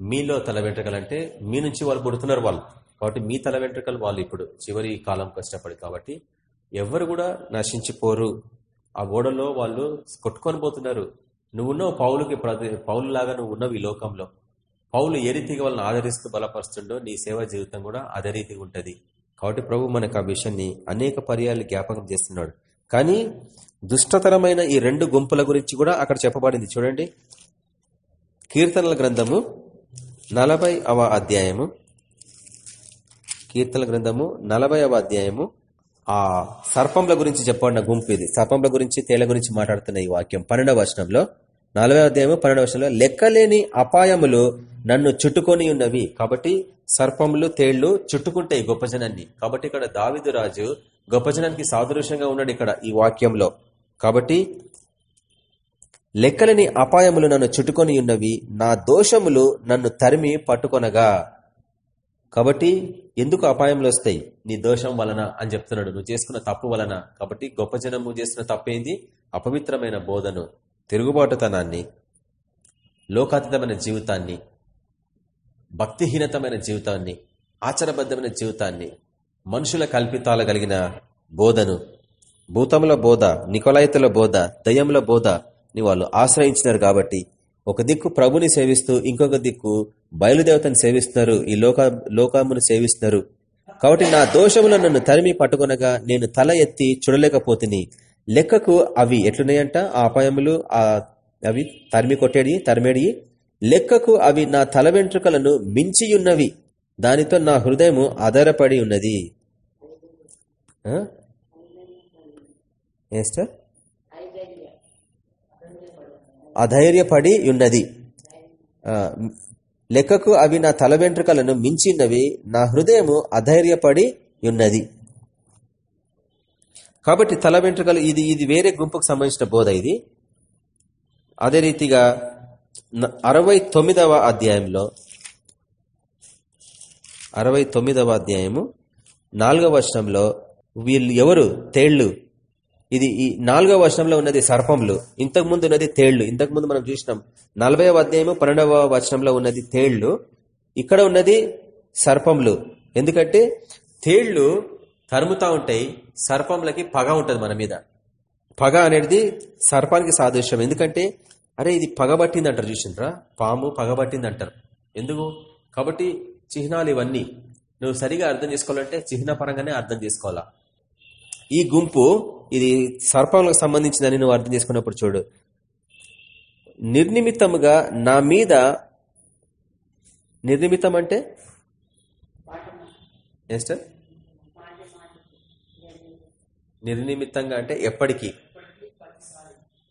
మీలో తల వెంట్రుకలు అంటే మీ నుంచి వాళ్ళు పుడుతున్నారు వాళ్ళు. కాబట్టి మీ తల వెంట్రుకలు వాళ్ళు ఇప్పుడు చివరి కాలం కష్టపడి కాబట్టి ఎవరు కూడా నశించిపోరు. ఆ ఓడలో వాళ్ళు కొట్టుకొని పోతున్నారు. నువ్వున్నావు పౌలుకి పౌలు లాగా నువ్వు ఉన్నావు ఈ లోకంలో. పౌలు ఏ రీతిగా వాళ్ళని ఆదరిస్తూ బలపరుస్తుండో నీ సేవా జీవితం కూడా అదే రీతిగా ఉంటుంది. కాబట్టి ప్రభు మనకు ఆ విషయాన్ని అనేక పర్యాలు జ్ఞాపకం చేస్తున్నాడు. కానీ దుష్టతరమైన ఈ రెండు గుంపుల గురించి కూడా అక్కడ చెప్పబడింది. చూడండి. కీర్తనల గ్రంథము నలభై అవ అధ్యాయము. కీర్తనల గ్రంథము నలభై అవ అధ్యాయము. ఆ సర్పంల గురించి చెప్పబడిన గుంపు ఇది. సర్పంల గురించి తేళ్ళ గురించి మాట్లాడుతున్న ఈ వాక్యం పన్నెండవ వచనంలో. నలభై అధ్యాయము పన్నెండవ వచనంలో లెక్కలేని అపాయములు నన్ను చుట్టుకొని ఉన్నవి. కాబట్టి సర్పములు తేళ్ళు చుట్టుకుంటాయి గొప్పజనాన్ని కాబట్టి ఇక్కడ దావిదు రాజు గొప్ప సాదృశ్యంగా ఉన్నాడు ఇక్కడ ఈ వాక్యంలో. కాబట్టి లెక్కలేని అపాయములు నన్ను చుట్టుకొని ఉన్నవి నా దోషములు నన్ను తరిమి పట్టుకొనగా. కాబట్టి ఎందుకు అపాయములు వస్తాయి? నీ దోషం వలన అని చెప్తున్నాడు. నువ్వు చేసుకున్న తప్పు వలన. కాబట్టి గొప్ప జనము చేసిన తప్పేంది? అపవిత్రమైన బోధను తిరుగుబాటుతనాన్ని లోకాతీతమైన జీవితాన్ని భక్తిహీనతమైన జీవితాన్ని ఆచారబద్ధమైన జీవితాన్ని మనుషుల కల్పితాలు కలిగిన బోధను భూతముల బోధ నికొలాయితుల బోధ దయ్యముల బోధ ని వాళ్ళు ఆశ్రయించినారు కాబట్టి ఒక దిక్కు ప్రభుని సేవిస్తూ ఇంకొక దిక్కు బయలుదేవతను సేవిస్తున్నారు ఈ లోక లోకమును సేవిస్తున్నారు. కాబట్టి నా దోషములను నన్ను తరిమి పట్టుకొనగా నేను తల ఎత్తి చూడలేకపోతుని. లెక్కకు అవి ఎట్లున్నాయంట? ఆ అపాయములు ఆ అవి తరిమి కొట్టేడి తరిమేడి. లెక్కకు అవి నా తల వెంట్రుకలను మించియున్నవి. దానితో నా హృదయము ఆధారపడి ఉన్నది. ఏస్టర్ అధైర్యపడి ఉన్నది. లెక్కకు అవి నా తల వెంట్రుకలను మించినవి నా హృదయము అధైర్యపడి ఉన్నది. కాబట్టి తల వెంట్రుకలు ఇది ఇది వేరే గుంపుకు సంబంధించిన బోధ ఇది. అదే రీతిగా న- అరవై తొమ్మిదవ అధ్యాయంలో అరవై తొమ్మిదవ అధ్యాయము నాలుగవ వర్షంలో వీళ్ళు ఎవరు? తేళ్ళు ఇది ఈ నాలుగవ వర్షంలో ఉన్నది సర్పములు ఇంతకు ముందు ఉన్నది తేళ్ళు. ఇంతకు ముందు మనం చూసినాం నలభైవ అధ్యాయము పన్నెండవ వర్షంలో ఉన్నది తేళ్ళు ఇక్కడ ఉన్నది సర్పములు. ఎందుకంటే తేళ్ళు తరుముతా ఉంటాయి సర్పములకి పగ ఉంటుంది మన మీద. పగ అనేది సర్పానికి సాదృశ్యం. ఎందుకంటే అరే ఇది పగబట్టింది అంటారు చూసిండ్రా పాము పగబట్టింది అంటారు ఎందుకు? కాబట్టి చిహ్నాలు ఇవన్నీ. నువ్వు సరిగా అర్థం చేసుకోవాలంటే చిహ్న పరంగానే అర్థం చేసుకోవాలా? ఈ గుంపు ఇది సర్పంలకు సంబంధించిందని నువ్వు అర్థం చేసుకున్నప్పుడు చూడు. నిర్నిమిత్తముగా నా మీద నిర్నిమిత్తం అంటే? ఎస్టర్ నిర్నిమిత్తంగా అంటే ఎప్పటికీ.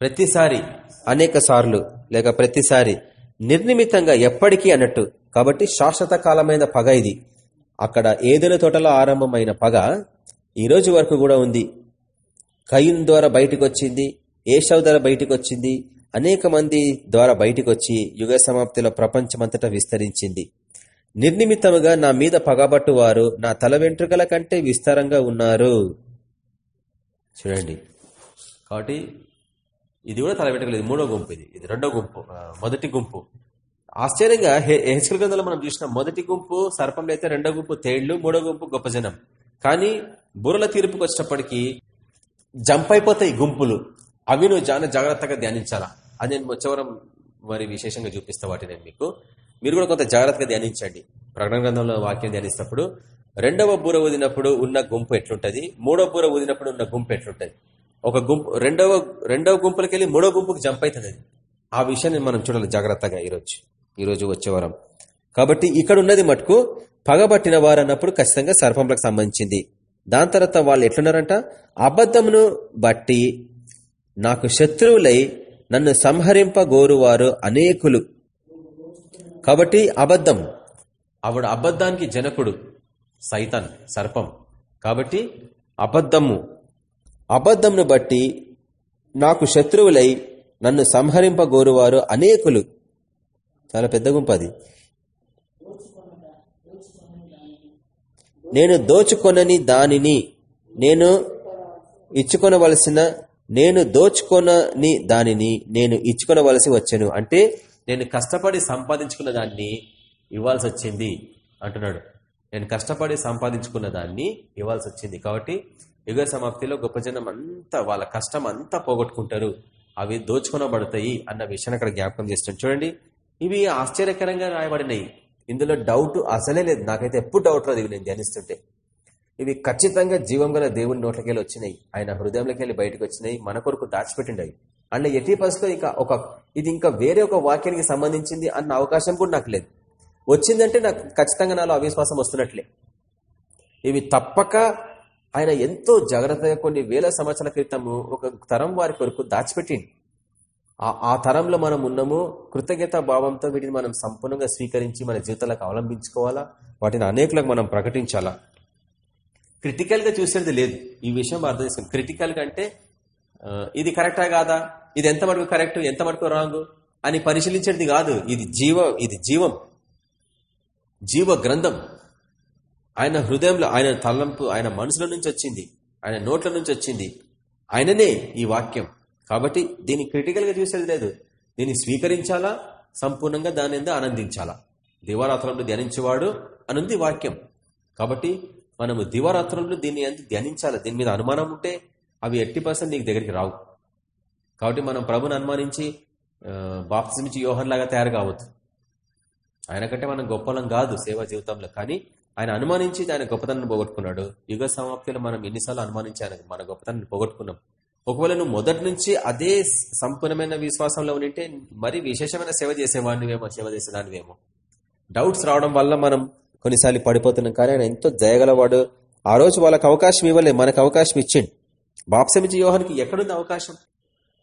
ప్రతిసారి అనేక సార్లు లేక ప్రతిసారి. నిర్నిమిత్తంగా ఎప్పటికీ అన్నట్టు. కాబట్టి శాశ్వత కాలమైన పగ ఇది. అక్కడ ఏదైనా తోటలో ఆరంభమైన పగ? ఈ రోజు వరకు కూడా ఉంది. కయ్యూన్ ద్వారా బయటకు వచ్చింది ఏషవ్ ద్వారా బయటకు వచ్చింది అనేక మంది ద్వారా బయటకు వచ్చి యుగ సమాప్తిలో ప్రపంచమంతటా విస్తరించింది. నిర్నిమిత్తముగా నా మీద పగబట్టు వారు నా తల వెంట్రుకల కంటే విస్తారంగా ఉన్నారు. చూడండి. కాబట్టి ఇది కూడా తల వెంట్రుకలు ఇది మూడో గుంపు ఇది ఇది రెండో గుంపు మొదటి గుంపు. ఆశ్చర్యంగా హెచ్కల్ గ్రంథంలో మనం చూసిన మొదటి గుంపు సర్పంలో అయితే రెండో గుంపు తేళ్ళు మూడో గుంపు గొప్ప జనం. కానీ బుర్రల తీర్పుకు వచ్చినప్పటికీ జంప్ అయిపోతాయి గుంపులు. అవి నువ్వు చాలా జాగ్రత్తగా ధ్యానించాలా? అది నేను వచ్చేవరం మరి విశేషంగా చూపిస్తా వాటి నేను మీకు. మీరు కూడా కొంత జాగ్రత్తగా ధ్యానించండి. ప్రకటన గ్రంథంలో వాక్యం ధ్యానిస్తున్నప్పుడు రెండవ బూర ఊదినప్పుడు ఉన్న గుంపు ఎట్లుంటది? మూడవ బూర ఊదినప్పుడు ఉన్న గుంపు ఎట్లుంటది? ఒక గుంపు రెండవ రెండవ గుంపులకి వెళ్ళి మూడో గుంపుకి జంప్ అవుతుంది అది. ఆ విషయాన్ని మనం చూడాలి జాగ్రత్తగా ఈరోజు. ఈరోజు వచ్చేవరం కాబట్టి ఇక్కడ ఉన్నది మటుకు పగబట్టిన వారు అన్నప్పుడు ఖచ్చితంగా సర్పంలకు సంబంధించింది. దాని తర్వాత వాళ్ళు ఎట్లున్నారంట? అబద్ధమును బట్టి నాకు శత్రువులై నన్ను సంహరింపగోరువారు అనేకులు. కాబట్టి అబద్ధం. ఆవిడ అబద్ధానికి జనకుడు సైతాన్ సర్పం. కాబట్టి అబద్ధము. అబద్ధంను బట్టి నాకు శత్రువులై నన్ను సంహరింపగోరువారు అనేకులు. చాలా పెద్ద గుంపది నేను దోచుకొనని దానిని నేను ఇచ్చుకొనవలసిన నేను దోచుకొనని దానిని నేను ఇచ్చుకొనవలసి వచ్చాను. అంటే నేను కష్టపడి సంపాదించుకున్న దాన్ని ఇవ్వాల్సి వచ్చింది అంటున్నాడు. నేను కష్టపడి సంపాదించుకున్న దాన్ని ఇవ్వాల్సి వచ్చింది. కాబట్టి యుగ సమాప్తిలో గొప్ప జనం అంతా వాళ్ళ కష్టం అంతా పోగొట్టుకుంటారు. అవి దోచుకొనబడతాయి అన్న విషయాన్ని అక్కడ జ్ఞాపకం చేస్తాను చూడండి ఇవి ఆశ్చర్యకరంగా రాయబడినాయి ఇందులో డౌట్ అసలే లేదు. నాకైతే ఎప్పుడు డౌట్ రాదు. ఇవి నేను ధ్యానిస్తుంటే. ఇవి ఖచ్చితంగా జీవం గల దేవుని నోట్లకెళ్ళి వచ్చినాయి. ఆయన హృదయంలోకి వెళ్ళి బయటకు వచ్చినాయి. మన కొరకు దాచిపెట్టిండవి. అండ్ ఎట్టి పరిస్థితిలో ఇంకా ఒక ఇది ఇంకా వేరే ఒక వాక్యానికి సంబంధించింది అన్న అవకాశం కూడా నాకు లేదు. వచ్చిందంటే నాకు ఖచ్చితంగా నాలో అవిశ్వాసం వస్తున్నట్లే. ఇవి తప్పక ఆయన ఎంతో జాగ్రత్తగా కొన్ని వేల సంవత్సరాల క్రితము ఒక తరం వారి కొరకు దాచిపెట్టింది ఆ- ఆ తరంలో మనం ఉన్నాము. కృతజ్ఞత భావంతో వీటిని మనం సంపూర్ణంగా స్వీకరించి మన జీవితాలకు అవలంబించుకోవాలా? వాటిని అనేకులకు మనం ప్రకటించాలా? క్రిటికల్గా చూసేది లేదు. ఈ విషయం అర్థం చేసుకోండి క్రిటికల్ అంటే ఇది కరెక్టా కాదా? ఇది ఎంత మటుకు కరెక్ట్ ఎంత మటుకు రాంగ్ అని పరిశీలించేది కాదు. ఇది జీవ ఇది జీవం. జీవ గ్రంథం. ఆయన హృదయంలో ఆయన తలంపు ఆయన మనసులో నుంచి వచ్చింది. ఆయన నోట్ల నుంచి వచ్చింది. ఆయననే ఈ వాక్యం. కాబట్టి దీన్ని క్రిటికల్గా చూసేది లేదు. దీన్ని స్వీకరించాలా? సంపూర్ణంగా దాని మీద ఆనందించాలా? దివారాత్రంలో ధ్యానించేవాడు అనుంది వాక్యం. కాబట్టి మనము దివారాత్రంలో దీన్ని ఎంత ధ్యానించాలి. దీని మీద అనుమానం ఉంటే అవి ఎట్టి పర్సెంట్ నీకు దగ్గరికి రావు. కాబట్టి మనం ప్రభుని అనుమానించి బాప్తిజమించి యోహన్ లాగా తయారు కావద్దు. ఆయన కంటే మనం గొప్పలం కాదు సేవా జీవితంలో. కానీ ఆయన అనుమానించి ఆయన గొప్పతనాన్ని పోగొట్టుకున్నాడు. యుగ సమాప్తిలో మనం ఎన్నిసార్లు అనుమానించి ఆయన మన గొప్పతనాన్ని పోగొట్టుకున్నాం. ఒకవేళ నువ్వు మొదటి నుంచి అదే సంపూర్ణమైన విశ్వాసంలో ఉంటే మరి విశేషమైన సేవ చేసేవాడినివేమో సేవ చేసేదానివేమో. డౌట్స్ రావడం వల్ల మనం కొన్నిసార్లు పడిపోతున్నాం. కానీ ఆయన ఎంతో జయగలవాడు ఆ రోజు వాళ్ళకి అవకాశం ఇవ్వలే మనకు అవకాశం ఇచ్చిండు. బాప్సమిచ్చి యోహానికి ఎక్కడుంది అవకాశం?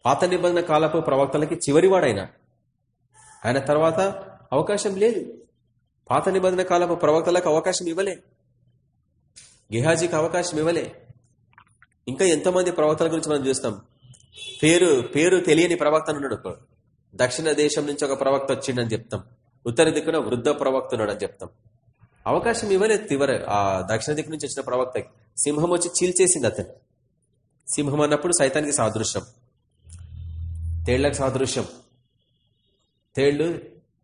పాత నిబంధన కాలపు ప్రవక్తలకి చివరివాడైనా. ఆయన తర్వాత అవకాశం లేదు. పాత నిబంధన కాలపు ప్రవక్తలకు అవకాశం ఇవ్వలే. గిహాజీకి అవకాశం ఇవ్వలే. ఇంకా ఎంతోమంది ప్రవక్తల గురించి మనం చూస్తాం. పేరు పేరు తెలియని ప్రవక్త ఉన్నాడు దక్షిణ దేశం నుంచి ఒక ప్రవక్త వచ్చిండని చెప్తాం. ఉత్తర దిక్కున వృద్ధ ప్రవక్త ఉన్నాడని చెప్తాం. అవకాశం ఇవ్వలేదు తివర ఆ దక్షిణ దిక్కు నుంచి వచ్చిన ప్రవక్తకి సింహం వచ్చి చీల్చేసింది అతను. సింహం అన్నప్పుడు సైతానికి సాదృశ్యం. తేళ్ళకు సాదృశ్యం. తేళ్ళు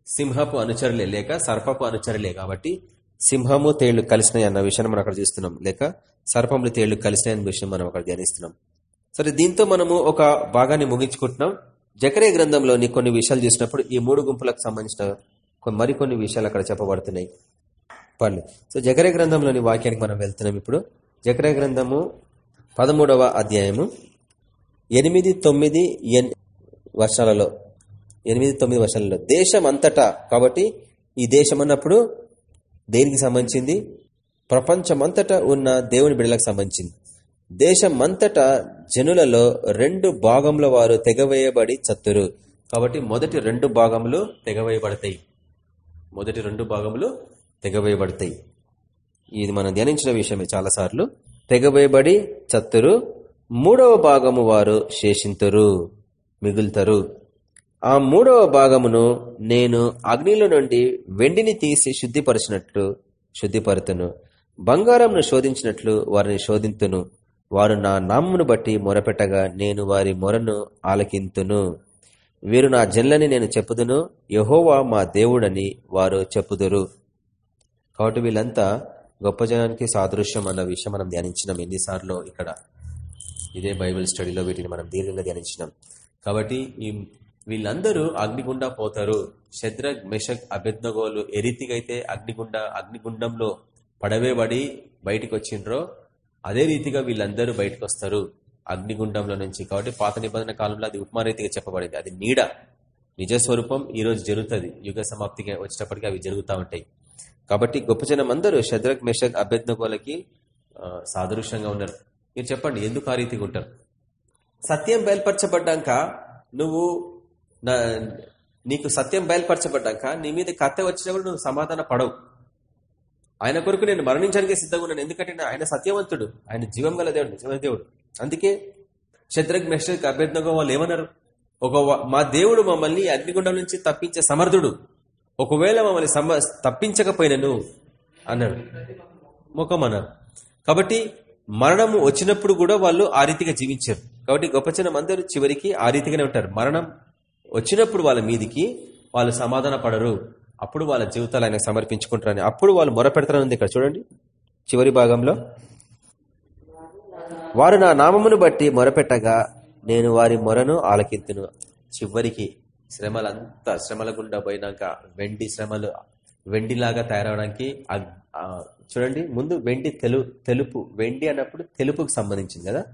సింహపు అనుచరులే లేక సర్పపు అనుచరులే కాబట్టి సింహము తేళ్ళు కలిసినాయి అన్న విషయాన్ని మనం అక్కడ చూస్తున్నాం. లేక సర్పములు తేళ్ళు కలిసినాయి అన్న విషయం మనం అక్కడ ధ్యానిస్తున్నాం. సరే దీంతో మనము ఒక భాగాన్ని ముగించుకుంటున్నాం. జకరే గ్రంథంలోని కొన్ని విషయాలు చూసినప్పుడు ఈ మూడు గుంపులకు సంబంధించిన మరికొన్ని విషయాలు అక్కడ చెప్పబడుతున్నాయి. పర్లేదు సో జకరే గ్రంథంలోని వాక్యానికి మనం వెళ్తున్నాం ఇప్పుడు. జకరే గ్రంథము పదమూడవ అధ్యాయము ఎనిమిది తొమ్మిది ఎన్ వర్షాలలో. ఎనిమిది తొమ్మిది వర్షాలలో. దేశం అంతటా కాబట్టి ఈ దేశం అన్నప్పుడు దేనికి సంబంధించింది? ప్రపంచమంతటా ఉన్న దేవుని బిడలకు సంబంధించింది. దేశమంతటా జనులలో రెండు భాగంలో వారు తెగవేయబడి చత్తురు. కాబట్టి మొదటి రెండు భాగములు తెగవేయబడతాయి. మొదటి రెండు భాగములు తెగవేయబడతాయి. ఇది మనం ధ్యానించిన విషయమే చాలాసార్లు. తెగవేయబడి చత్తురు. మూడవ భాగము వారు శేషింతురు మిగులుతారు. ఆ మూడవ భాగమును నేను అగ్నిలో నుండి వెండిని తీసి శుద్ధిపరిచినట్లు శుద్ధిపరుతును. బంగారంను శోధించినట్లు వారిని శోధింతును. వారు నా నామ్మును బట్టి మొరపెట్టగా నేను వారి మొరను ఆలకింతును. వీరు నా జన్లని నేను చెప్పుదును. యహోవా మా దేవుడని వారు చెప్పుదురు. కాబట్టి వీళ్ళంతా గొప్ప జనానికి సాదృశ్యం అన్న విషయం మనం ధ్యానించినాం ఎన్నిసార్లు ఇక్కడ. ఇదే బైబిల్ స్టడీలో వీటిని మనం దీర్ఘంగా ధ్యానించినాం. కాబట్టి ఈ వీళ్ళందరూ అగ్నిగుండా పోతారు. శద్రగ్ మెషక్ అభ్యర్థగోలు ఏ రీతిగా అగ్నిగుండ అగ్నిగుండంలో పడవేబడి బయటికి వచ్చిండ్రో అదే రీతిగా వీళ్ళందరూ బయటకు వస్తారు అగ్నిగుండంలో నుంచి. కాబట్టి పాత నిబంధన కాలంలో అది ఉపమారీతిగా చెప్పబడింది. అది నీడ. నిజ స్వరూపం ఈ రోజు జరుగుతుంది. యుగ సమాప్తిగా వచ్చేటప్పటికి అవి జరుగుతూ ఉంటాయి. కాబట్టి గొప్ప జనం అందరూ శద్రక్ మెషక్ అభ్యర్థగోలకి సాదృశ్యంగా ఉన్నారు. మీరు చెప్పండి ఎందుకు ఆ రీతిగా ఉంటారు? సత్యం బయలుపరచబడ్డాక నువ్వు నా నీకు సత్యం బయలుపరచబడ్డాక నీ మీద కత్తె వచ్చినప్పుడు నువ్వు సమాధాన పడవు. ఆయన కొరకు నేను మరణించడానికి సిద్ధంగా ఉన్నాను. ఎందుకంటే నా- ఆయన సత్యవంతుడు. ఆయన జీవం గల దేవుడు నిజమైన దేవుడు. అందుకే శత్రుఘ్ మెషక్ అభ్యర్థంగా వాళ్ళు ఏమన్నారు? ఒక మా దేవుడు మమ్మల్ని అగ్నిగుండం నుంచి తప్పించే సమర్థుడు. ఒకవేళ మమ్మల్ని సమ తప్పించకపోయినను అన్నాడు ముఖం అన్నారు. కాబట్టి మరణం వచ్చినప్పుడు కూడా వాళ్ళు ఆ రీతిగా జీవించారు. కాబట్టి గొప్పచనం అందరూ చివరికి ఆ రీతిగానే ఉంటారు. మరణం వచ్చినప్పుడు వాళ్ళ మీదికి వాళ్ళు సమాధాన పడరు. అప్పుడు వాళ్ళ జీవితాలు ఆయన సమర్పించుకుంటారని. అప్పుడు వాళ్ళు మొరపెడతారని ఇక్కడ చూడండి. చివరి భాగంలో. వారు నా నామమును బట్టి మొరపెట్టగా నేను వారి మొరను ఆలకింతును. చివరికి శ్రమలంతా శ్రమల గుండా పోయినాక వెండి శ్రమలు వెండిలాగా తయారవడానికి చూడండి ముందు వెండి తెలు తెలుపు వెండి అన్నప్పుడు తెలుపుకు సంబంధించింది కదా?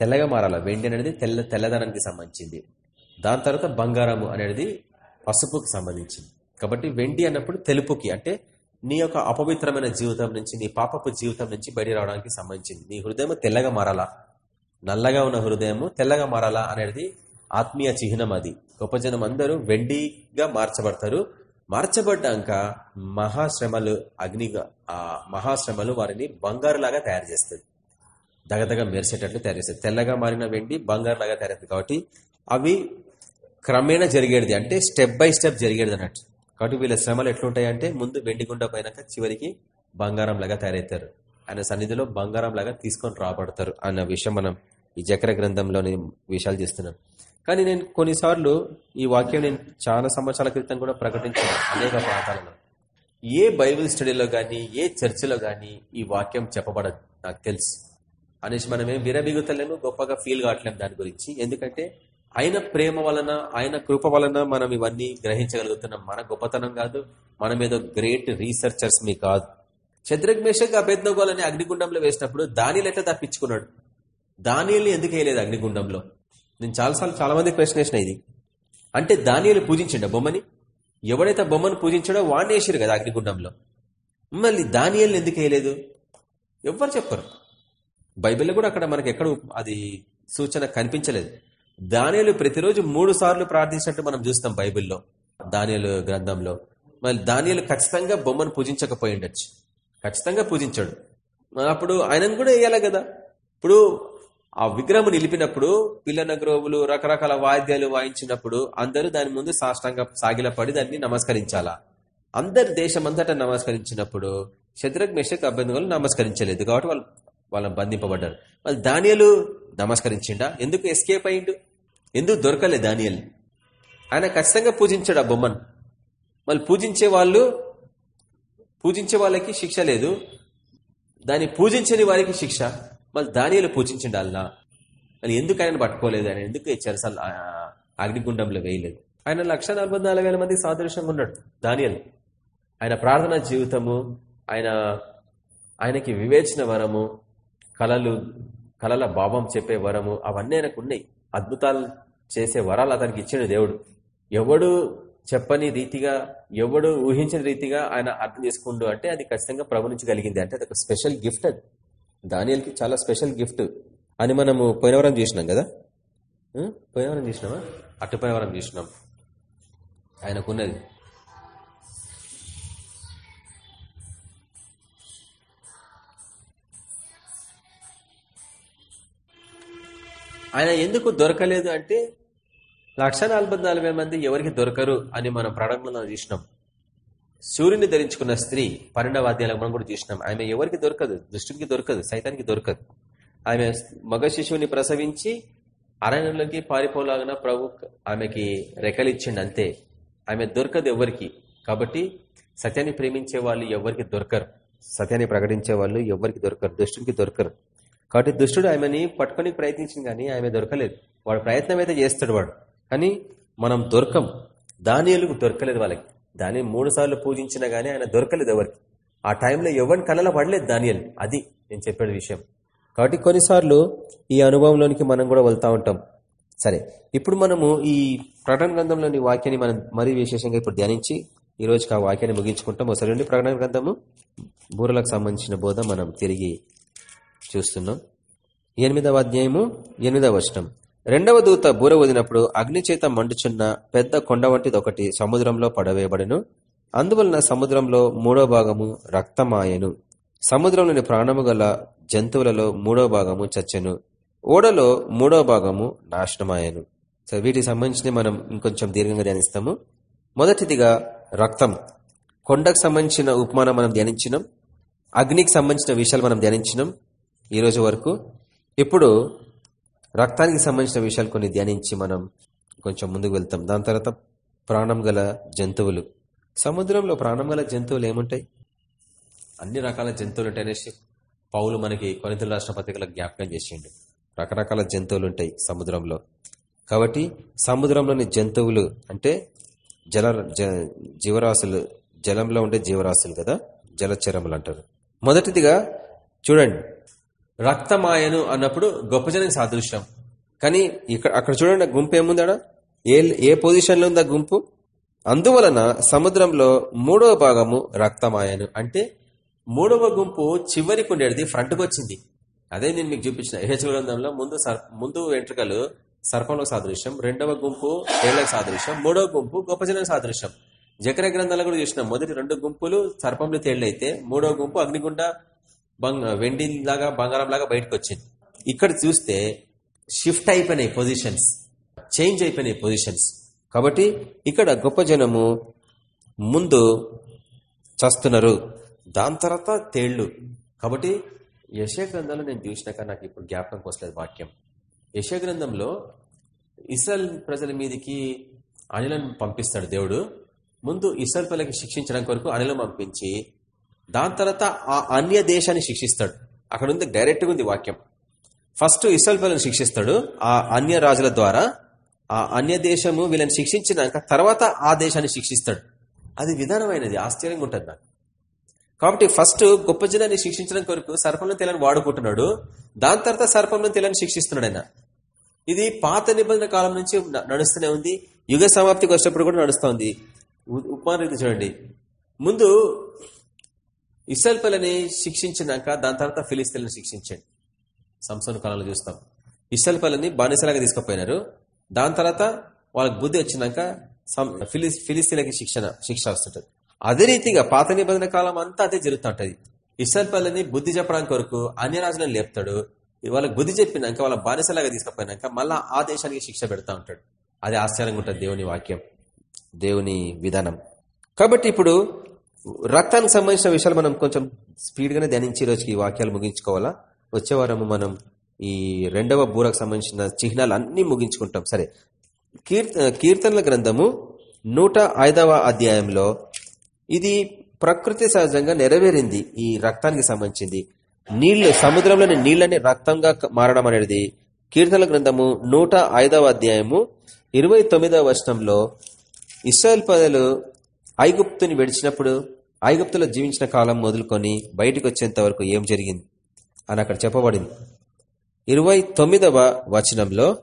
తెల్లగా మారాల. వెండి అనేది తెల్ల తెల్లదనానికి సంబంధించింది. దాని తర్వాత బంగారము అనేది పసుపుకు సంబంధించింది. కాబట్టి వెండి అన్నప్పుడు తెలుపుకి అంటే నీ యొక్క అపవిత్రమైన జీవితం నుంచి నీ పాపపు జీవితం నుంచి బయట రావడానికి సంబంధించింది. నీ హృదయం తెల్లగా మారాలా? నల్లగా ఉన్న హృదయము తెల్లగా మారాలా అనేది ఆత్మీయ చిహ్నం అది. గొప్ప జనం అందరూ వెండిగా మార్చబడతారు. మార్చబడ్డాక మహాశ్రమలు అగ్నిగా ఆ మహాశ్రమలు వారిని బంగారులాగా తయారు చేస్తుంది దగదగ మెరిసేటట్లు తయారు చేస్తుంది తెల్లగా మారిన వెండి బంగారులాగా తయారవుతుంది. కాబట్టి అవి క్రమేణా జరిగేది. అంటే స్టెప్ బై స్టెప్ జరిగేది అన్నట్టు. కాబట్టి వీళ్ళ శ్రమలు ఎట్లుంటాయి అంటే ముందు వెండిగుండ పోయినాక చివరికి బంగారం లాగా తయారవుతారు ఆయన సన్నిధిలో బంగారం లాగా తీసుకొని రాబడతారు అన్న విషయం మనం ఈ జకర గ్రంథంలోని విషయాలు చేస్తున్నాం. కానీ నేను కొన్నిసార్లు ఈ వాక్యం నేను చాలా సంవత్సరాల క్రితం కూడా ప్రకటించాను అనేక ప్రాంతాలలో ఏ బైబిల్ స్టడీలో కానీ ఏ చర్చిలో కానీ ఈ వాక్యం చెప్పబడదు. నాకు తెలుసు. అనేసి మనమేం విరబిగుతలేము గొప్పగా ఫీల్ కావట్లేము దాని గురించి. ఎందుకంటే ఆయన ప్రేమ వలన ఆయన కృప వలన మనం ఇవన్నీ గ్రహించగలుగుతున్నాం. మన గొప్పతనం కాదు మనం ఏదో గ్రేట్ రీసెర్చర్స్ మీ కాదు. శత్రుఘ్మేషక్ అభేద్నగోలని అగ్నిగుండంలో వేసినప్పుడు దానిలు ఎట్లా తప్పించుకున్నాడు? దానిల్ని ఎందుకు వేయలేదు అగ్నిగుండంలో? నేను చాలాసార్లు చాలా మంది ప్రశ్న వేసిన ఇది. అంటే దానియలు పూజించండి బొమ్మని? ఎవడైతే బొమ్మను పూజించాడో వాడిని వేసారు కదా అగ్నిగుండంలో. మళ్ళీ దానియల్ని ఎందుకు వేయలేదు? ఎవ్వరు చెప్పరు. బైబిల్లో కూడా అక్కడ మనకి ఎక్కడ అది సూచన కనిపించలేదు. దానియలు ప్రతిరోజు మూడు సార్లు ప్రార్థించినట్టు మనం చూస్తాం బైబిల్లో దానియలు గ్రంథంలో. మళ్ళీ దానియలు ఖచ్చితంగా బొమ్మను పూజించకపోయి ఉండొచ్చు ఖచ్చితంగా పూజించాడు. అప్పుడు ఆయనను కూడా వేయాలి కదా. ఇప్పుడు ఆ విగ్రహం నిలిపినప్పుడు పిల్లన గ్రోవులు రకరకాల వాయిద్యాలు వాయించినప్పుడు అందరూ దాని ముందు సాష్టంగా సాగిలపడి దాన్ని నమస్కరించాలా? అందరు దేశమంతటా నమస్కరించినప్పుడు శత్రుఘ్ మెషక్ అభ్యర్థులు నమస్కరించలేదు. కాబట్టి వాళ్ళు వాళ్ళని బంధింపబడ్డారు. వాళ్ళు దానియలు నమస్కరించిండా? ఎందుకు ఎస్కేప్ అయిండు ఎందుకు దొరకలే దానియల్ ఆయన ఖచ్చితంగా పూజించాడు ఆ బొమ్మను. మళ్ళీ పూజించే వాళ్ళు పూజించే వాళ్ళకి శిక్ష లేదు. దాన్ని పూజించని వారికి శిక్ష. మళ్ళీ దానియలు పూజించండి అల్లా. మళ్ళీ ఎందుకు ఆయన పట్టుకోలేదు ఆయన? ఎందుకు చెరసల్ అగ్నిగుండంలో వేయలేదు? ఆయన లక్ష మంది సాదృశ్యంగా ఉన్నాడు దానియలు. ఆయన ప్రార్థన జీవితము ఆయన ఆయనకి వివేచన వరము కళలు కళల భావం చెప్పే వరము అవన్నీ ఆయనకు ఉన్నాయి. అద్భుతాలు చేసే వరాలు అతనికి ఇచ్చిన దేవుడు. ఎవడు చెప్పని రీతిగా ఎవడు ఊహించిన రీతిగా ఆయన అర్థం చేసుకుండు అంటే అది ఖచ్చితంగా ప్రభు నుంచి కలిగింది. అంటే అది ఒక స్పెషల్ గిఫ్ట్ అది. దానియల్కి చాలా స్పెషల్ గిఫ్ట్ అని మనము పోయినవరం చూసినాం కదా? పోయినవరం చూసినామా? అటు పోయినవరం చూసినాం. ఆయనకున్నది. ఆయన ఎందుకు దొరకలేదు అంటే లక్ష మంది ఎవరికి దొరకరు అని మనం ప్రారంభంలో చూసినాం. సూర్యుని ధరించుకున్న స్త్రీ పన్నెండవ అధ్యాయంలో మనం కూడా చూసినాం. ఆమె ఎవరికి దొరకదు? దుష్టునికి దొరకదు సైతానికి దొరకదు. ఆమె మగ శిశువుని ప్రసవించి అరణ్యంలోకి పారిపోలాగిన ప్రభు ఆమెకి రెక్కలిచ్చిండు అంతే. ఆమె దొరకదు ఎవరికి? కాబట్టి సత్యాన్ని ప్రేమించే వాళ్ళు ఎవరికి దొరకరు? సత్యాన్ని ప్రకటించే వాళ్ళు ఎవరికి దొరకరు? దుష్టునికి దొరకరు. కాబట్టి దుష్టుడు ఆమెని పట్టుకొని ప్రయత్నించింది కానీ ఆమె దొరకలేదు. వాడు ప్రయత్నం అయితే చేస్తాడు వాడు. కానీ మనం దొరకం దానియలకు దొరకలేదు వాళ్ళకి. దాని మూడు సార్లు పూజించినా గానీ ఆయన దొరకలేదు ఎవరికి. ఆ టైంలో ఎవరిని కళ్ళలో పడలేదు దానియల్. అది నేను చెప్పిన విషయం. కాబట్టి కొన్నిసార్లు ఈ అనుభవంలోనికి మనం కూడా వెళ్తూ ఉంటాం. సరే ఇప్పుడు మనము ఈ ప్రకటన గ్రంథంలోని వాక్యాన్ని మనం మరీ విశేషంగా ఇప్పుడు ధ్యానించి ఈ రోజుకి ఆ వాక్యాన్ని ముగించుకుంటాం. ఒకసారి నుండి ప్రకటన గ్రంథము. బూరలకు సంబంధించిన బోధ మనం తిరిగి చూస్తున్నాం. ఎనిమిదవ అధ్యాయము ఎనిమిదవ వర్షం రెండవ దూత బూర వదినప్పుడు అగ్నిచేత మండుచున్న పెద్ద కొండ వంటిది ఒకటి సముద్రంలో పడవేయబడను. అందువలన సముద్రంలో మూడో భాగము రక్తమాయను. సముద్రంలోని ప్రాణము గల జంతువులలో మూడో భాగము చచ్చెను. ఓడలో మూడో భాగము నాశనమాయను. సో వీటికి సంబంధించి మనం ఇంకొంచెం దీర్ఘంగా ధ్యానిస్తాము. మొదటిదిగా రక్తం. కొండకు సంబంధించిన ఉపమానం మనం ధ్యానించినాం. అగ్నికి సంబంధించిన విషయాలు మనం ధ్యానించినాం. ఈ రోజు వరకు. ఇప్పుడు రక్తానికి సంబంధించిన విషయాలు కొన్ని ధ్యానించి మనం కొంచెం ముందుకు వెళ్తాం. దాని తర్వాత ప్రాణం గల జంతువులు. సముద్రంలో ప్రాణం గల జంతువులు ఏముంటాయి? అన్ని రకాల జంతువులు ఉంటాయనేసి పౌలు మనకి కొనితలు రాష్ట్ర పత్రికలకు జ్ఞాపకం చేసిండు. రకరకాల జంతువులు ఉంటాయి సముద్రంలో. కాబట్టి సముద్రంలోని జంతువులు అంటే జల జీవరాశులు జలంలో ఉండే జీవరాశులు కదా? జలచరములు అంటారు. మొదటిదిగా చూడండి. రక్తమాయను అన్నప్పుడు గొప్ప జనం సాదృశ్యం. కానీ ఇక్కడ అక్కడ చూడండి గుంపు ఏముందాడ? ఏ ఏ పొజిషన్లో ఉందా గుంపు? అందువలన సముద్రంలో మూడవ భాగము రక్తమాయను. అంటే మూడవ గుంపు చివరికి ఉండేది ఫ్రంట్కి వచ్చింది అదే నేను మీకు చూపించిన ఏహెచ్ గ్రంథంలో ముందు ముందు వెంట్రుకలు సర్పంలో సాదృశ్యం రెండవ గుంపు ఏళ్ళకు సాదృశ్యం మూడవ గుంపు గొప్ప జనం సాదృశ్యం. జకర గ్రంథాలు కూడా చూసినాం. మొదటి రెండు గుంపులు సర్పంలో తేళ్ళైతే మూడవ గుంపు అగ్నిగుండ వెండి లాగా బంగారం లాగా బయటకు వచ్చింది ఇక్కడ చూస్తే షిఫ్ట్ అయిపోయినాయి పొజిషన్స్. చేంజ్ అయిపోయినాయి పొజిషన్స్. కాబట్టి ఇక్కడ గొప్ప జనము ముందు చస్తున్నారు. దాని తర్వాత తేళ్ళు. కాబట్టి యశ గ్రంథంలో నేను చూసినాక నాకు ఇప్పుడు జ్ఞాపకంకి వస్తుంది వాక్యం. యశ గ్రంథంలో ఇస్రాయల్ ప్రజల మీదకి అనిలను పంపిస్తాడు దేవుడు. ముందు ఇస్రాయల్ పిల్లలకి శిక్షించడం కొరకు అనిలం పంపించి దాని తర్వాత ఆ అన్య దేశాన్ని శిక్షిస్తాడు. అక్కడ ఉంది డైరెక్ట్గా ఉంది వాక్యం. ఫస్ట్ ఇస్రాయల్ శిక్షిస్తాడు ఆ అన్య రాజుల ద్వారా. ఆ అన్య దేశము వీళ్ళని శిక్షించినాక తర్వాత ఆ దేశాన్ని శిక్షిస్తాడు. అది విధానమైనది. ఆశ్చర్యంగా ఉంటుంది నాకు. కాబట్టి ఫస్ట్ గొప్ప జనాన్ని శిక్షించడం కొరకు సర్పంలో తెలని వాడుకుంటున్నాడు. దాని తర్వాత సర్పంలో తెలని శిక్షిస్తున్నాడు ఆయన. ఇది పాత నిబంధన కాలం నుంచి నడుస్తూనే ఉంది. యుగ సమాప్తికి వచ్చేటప్పుడు కూడా నడుస్తూ ఉంది. చూడండి. ముందు ఇసల్ పిల్లని శిక్షించినాక దాని తర్వాత ఫిలిస్తీన్లను శిక్షించండి. సంసోన్ కాలంలో చూస్తాం. ఇసల్ పిల్లని బానిసలాగా తీసుకుపోయినారు. దాని తర్వాత వాళ్ళకి బుద్ధి వచ్చినాక ఫిలిస్తీన్లకి శిక్షణ శిక్ష వస్తుంటది అదే రీతిగా పాత నిబంధన కాలం అంతా అదే జరుగుతుంటది ఉంటుంది. పిల్లని బుద్ధి చెప్పడానికి కొరకు అన్య రాజులను లేపుతాడు. వాళ్ళకి బుద్ధి చెప్పినాక వాళ్ళ బానిసలాగా తీసుకుపోయినాక మళ్ళా ఆ దేశానికి శిక్ష పెడతా ఉంటాడు. అది ఆశ్చర్యంగా ఉంటుంది దేవుని వాక్యం. దేవుని విధానం. కాబట్టి ఇప్పుడు రక్తానికి సంబంధించిన విషయాలు మనం కొంచెం స్పీడ్గానే ధ్యానించి రోజుకి ఈ వాక్యాలు ముగించుకోవాలా? వచ్చే వారము మనం ఈ రెండవ బూరకు సంబంధించిన చిహ్నాలు అన్నీ ముగించుకుంటాం. సరే. కీర్తనల గ్రంథము నూట అధ్యాయంలో ఇది ప్రకృతి సహజంగా నెరవేరింది. ఈ రక్తానికి సంబంధించింది. నీళ్ళు సముద్రంలోని నీళ్ళని రక్తంగా మారడం అనేది కీర్తనల గ్రంథము నూట అధ్యాయము ఇరవై తొమ్మిదవ వర్షంలో ఇస్రాయల్ పదలు ఐగుప్తుని విడిచినప్పుడు ఐగుప్తులో జీవించిన కాలం మొదలుకొని బయటకు వచ్చేంత వరకు ఏం జరిగింది? అని అక్కడ చెప్పబడింది. ఇరవై తొమ్మిదవ వచనంలో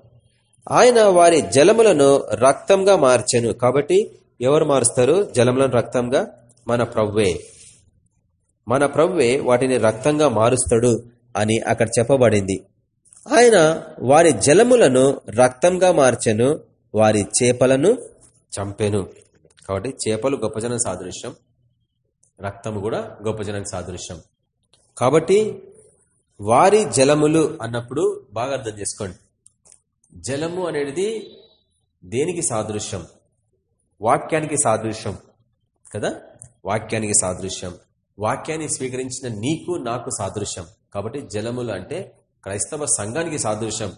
ఆయన వారి జలములను రక్తంగా మార్చెను. కాబట్టి ఎవరు మారుస్తారు? జలములను రక్తంగా? మన ప్రవ్వే మన ప్రవ్వే వాటిని రక్తంగా మారుస్తాడు అని అక్కడ చెప్పబడింది. ఆయన వారి జలములను రక్తంగా మార్చెను వారి చేపలను చంపెను. కాబట్టి చేపలు గొప్ప జనం సాదృశ్యం. రక్తము కూడా గొప్ప జనానికి సాదృశ్యం. కాబట్టి వారి జలములు అన్నప్పుడు బాగా అర్థం చేసుకోండి. జలము అనేది దేనికి సాదృశ్యం? వాక్యానికి సాదృశ్యం కదా? వాక్యానికి సాదృశ్యం. వాక్యాన్ని స్వీకరించిన నీకు నాకు సాదృశ్యం. కాబట్టి జలములు అంటే క్రైస్తవ సంఘానికి సాదృశ్యం.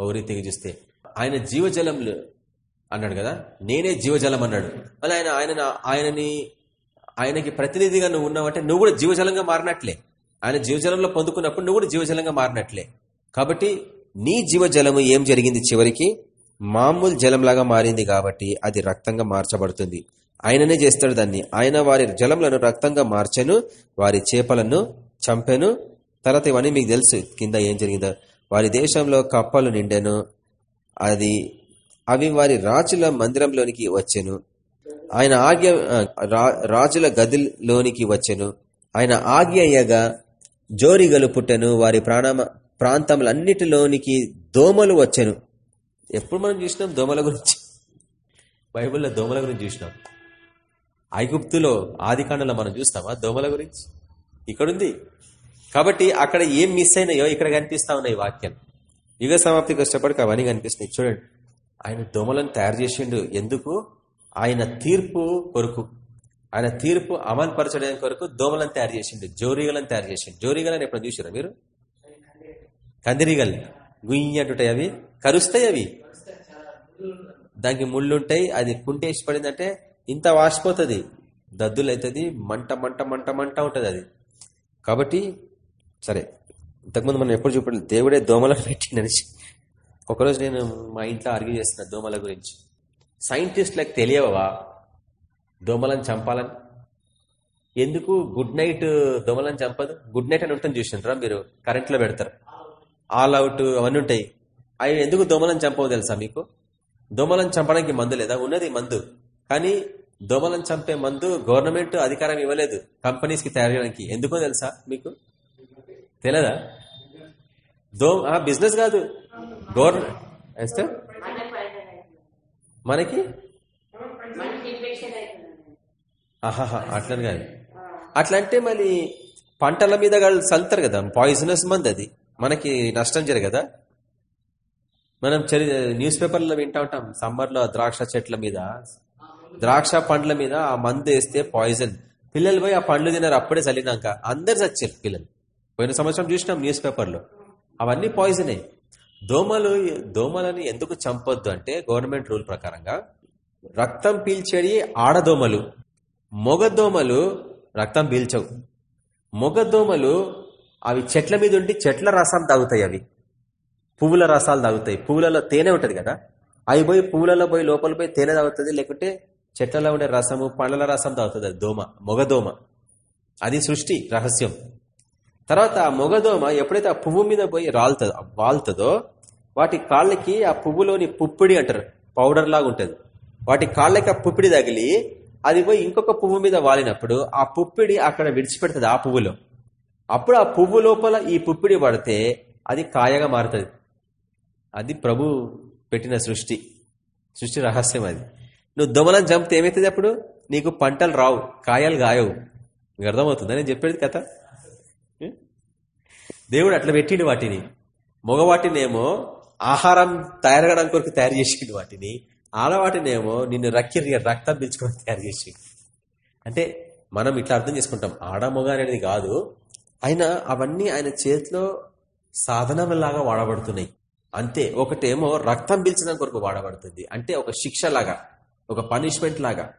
ఓ చూస్తే ఆయన జీవజలములు అన్నాడు కదా? నేనే జీవజలం అన్నాడు మళ్ళీ ఆయన ఆయన ఆయనని ఆయనకి ప్రతినిధిగా నువ్వు ఉన్నావంటే నువ్వు కూడా జీవజలంగా మారినట్లే. ఆయన జీవజలంలో పొందుకున్నప్పుడు నువ్వు కూడా జీవజలంగా మారినట్లే. కాబట్టి నీ జీవజలము ఏం జరిగింది చివరికి? మామూలు జలంలాగా మారింది కాబట్టి అది రక్తంగా మార్చబడుతుంది. ఆయననే చేస్తాడు దాన్ని. ఆయన వారి జలములను రక్తంగా మార్చెను వారి చేపలను చంపెను. తర్వాత ఇవన్నీ మీకు తెలుసు కింద ఏం జరిగిందో. వారి దేశంలో కప్పలు నిండెను. అది అవి వారి రాజుల మందిరంలోనికి వచ్చెను. ఆయన ఆజ్ఞ రాజుల గదిలోనికి వచ్చెను. ఆయన ఆజ్ఞ అయ్యగా జోరిగలు పుట్టెను. వారి ప్రాణ ప్రాంతములన్నిటిలోనికి దోమలు వచ్చెను. ఎప్పుడు మనం చూసినాం దోమల గురించి? బైబుల్లో దోమల గురించి చూసినాం. ఐగుప్తులో ఆది మనం చూస్తామా దోమల గురించి? ఇక్కడుంది. కాబట్టి అక్కడ ఏం మిస్ అయినాయో ఇక్కడ కనిపిస్తా ఉన్నాయి వాక్యం. యుగ సమాప్తికి వచ్చేప్పటికి అవన్నీ కనిపిస్తున్నాయి. చూడండి. ఆయన దోమలను తయారు చేసిండు. ఎందుకు? ఆయన తీర్పు కొరకు ఆయన తీర్పు అమలు కొరకు దోమలను తయారు చేసిండు జోరీగలను తయారు చేసిండు. జోరీగలని ఎప్పుడు చూసారా మీరు? కందిరీగలు గుయ్యంటుంటాయి అవి. కరుస్తాయి అవి. దానికి ముళ్ళుంటాయి అది కుంటేసి పడిందంటే ఇంత వాసిపోతుంది. దద్దులు అవుతుంది మంట మంట మంట మంట ఉంటుంది అది. కాబట్టి సరే ఇంతకుముందు మనం ఎప్పుడు చూపడం దేవుడే దోమలను పెట్టిండని ఒకరోజు నేను మా ఇంట్లో అరిగి చేస్తున్నా దోమల గురించి. సైంటిస్టులకు తెలియవా? దోమలను చంపాలని. ఎందుకు? గుడ్ నైట్ దోమలను చంపదు. గుడ్ నైట్ అని ఉంటుంది చూసినారా మీరు? కరెంట్లో పెడతారు. ఆల్ అవుట్ అవన్నీ ఉంటాయి. అవి ఎందుకు దోమలను చంపవు తెలుసా మీకు? దోమలను చంపడానికి మందు లేదా? ఉన్నది మందు. కానీ దోమలను చంపే మందు గవర్నమెంట్ అధికారం ఇవ్వలేదు. కంపెనీస్కి తయారు చేయడానికి. ఎందుకో తెలుసా మీకు? తెలియదా దో బిజినెస్ కాదు. గవర్నమెంట్ మనకి? ఆహాహా అట్లని కాదు. అట్లా అంటే మళ్ళీ పంటల మీద చల్లుతారు కదా పాయిజనస్ మంది అది. మనకి నష్టం జరగదా? మనం న్యూస్ పేపర్లో వింటా ఉంటాం సమ్మర్లో ద్రాక్ష చెట్ల మీద ద్రాక్ష పండ్ల మీద ఆ మందు వేస్తే పాయిజన్ పిల్లలు పోయి ఆ పండ్లు తిన్నారు అప్పుడే చల్లినాక అందరు చచ్చారు పిల్లలు. పోయిన సంవత్సరం చూసినాం న్యూస్ పేపర్లో. అవన్నీ పాయిజనే దోమలు దోమలని ఎందుకు చంపొద్దు అంటే గవర్నమెంట్ రూల్ ప్రకారంగా రక్తం పీల్చేది ఆడదోమలు. మొగదోమలు రక్తం పీల్చవు. మొగదోమలు అవి చెట్ల మీద ఉండి చెట్ల రసం తాగుతాయి అవి. పువ్వుల రసాలు తాగుతాయి. పువ్వులలో తేనె ఉంటుంది కదా? అవి పోయి పువ్వులలో పోయి లోపల పోయి తేనె తాగుతుంది లేకుంటే చెట్లలో ఉండే రసము పండ్ల రసం తాగుతుంది అది దోమ మొగదోమ అది సృష్టి రహస్యం. తర్వాత ఆ మొగదోమ ఎప్పుడైతే ఆ పువ్వు మీద పోయి రాలుతుందో వాలుతుందో వాటి కాళ్ళకి ఆ పువ్వులోని పుప్పిడి అంటారు పౌడర్ లాగా ఉంటుంది. వాటి కాళ్ళకి ఆ పుప్పిడి తగిలి అది పోయి ఇంకొక పువ్వు మీద వాలినప్పుడు ఆ పుప్పిడి అక్కడ విడిచిపెడుతుంది ఆ పువ్వులో. అప్పుడు ఆ పువ్వు లోపల ఈ పుప్పిడి పడితే అది కాయగా మారుతుంది. అది ప్రభు పెట్టిన సృష్టి. సృష్టి రహస్యం అది. నువ్వు దొమలను చంపితే ఏమవుతుంది అప్పుడు? నీకు పంటలు రావు కాయలు గాయవు. మీకు అర్థమవుతుందా? నేను చెప్పేది కథ? దేవుడు అట్లా పెట్టిండు వాటిని. మగవాటినేమో ఆహారం తయారగడం కొరకు తయారు చేసిండు వాటిని. ఆడవాటినేమో నిన్ను రక్కి రక్తం పిలుచుకొని తయారు చేసిండు. అంటే మనం ఇట్లా అర్థం చేసుకుంటాం. ఆడ మొగ అనేది కాదు. ఆయన అవన్నీ ఆయన చేతిలో సాధనంలాగా వాడబడుతున్నాయి. అంతే. ఒకటేమో రక్తం పీల్చడం కొరకు వాడబడుతుంది. అంటే ఒక శిక్ష లాగా ఒక పనిష్మెంట్ లాగా.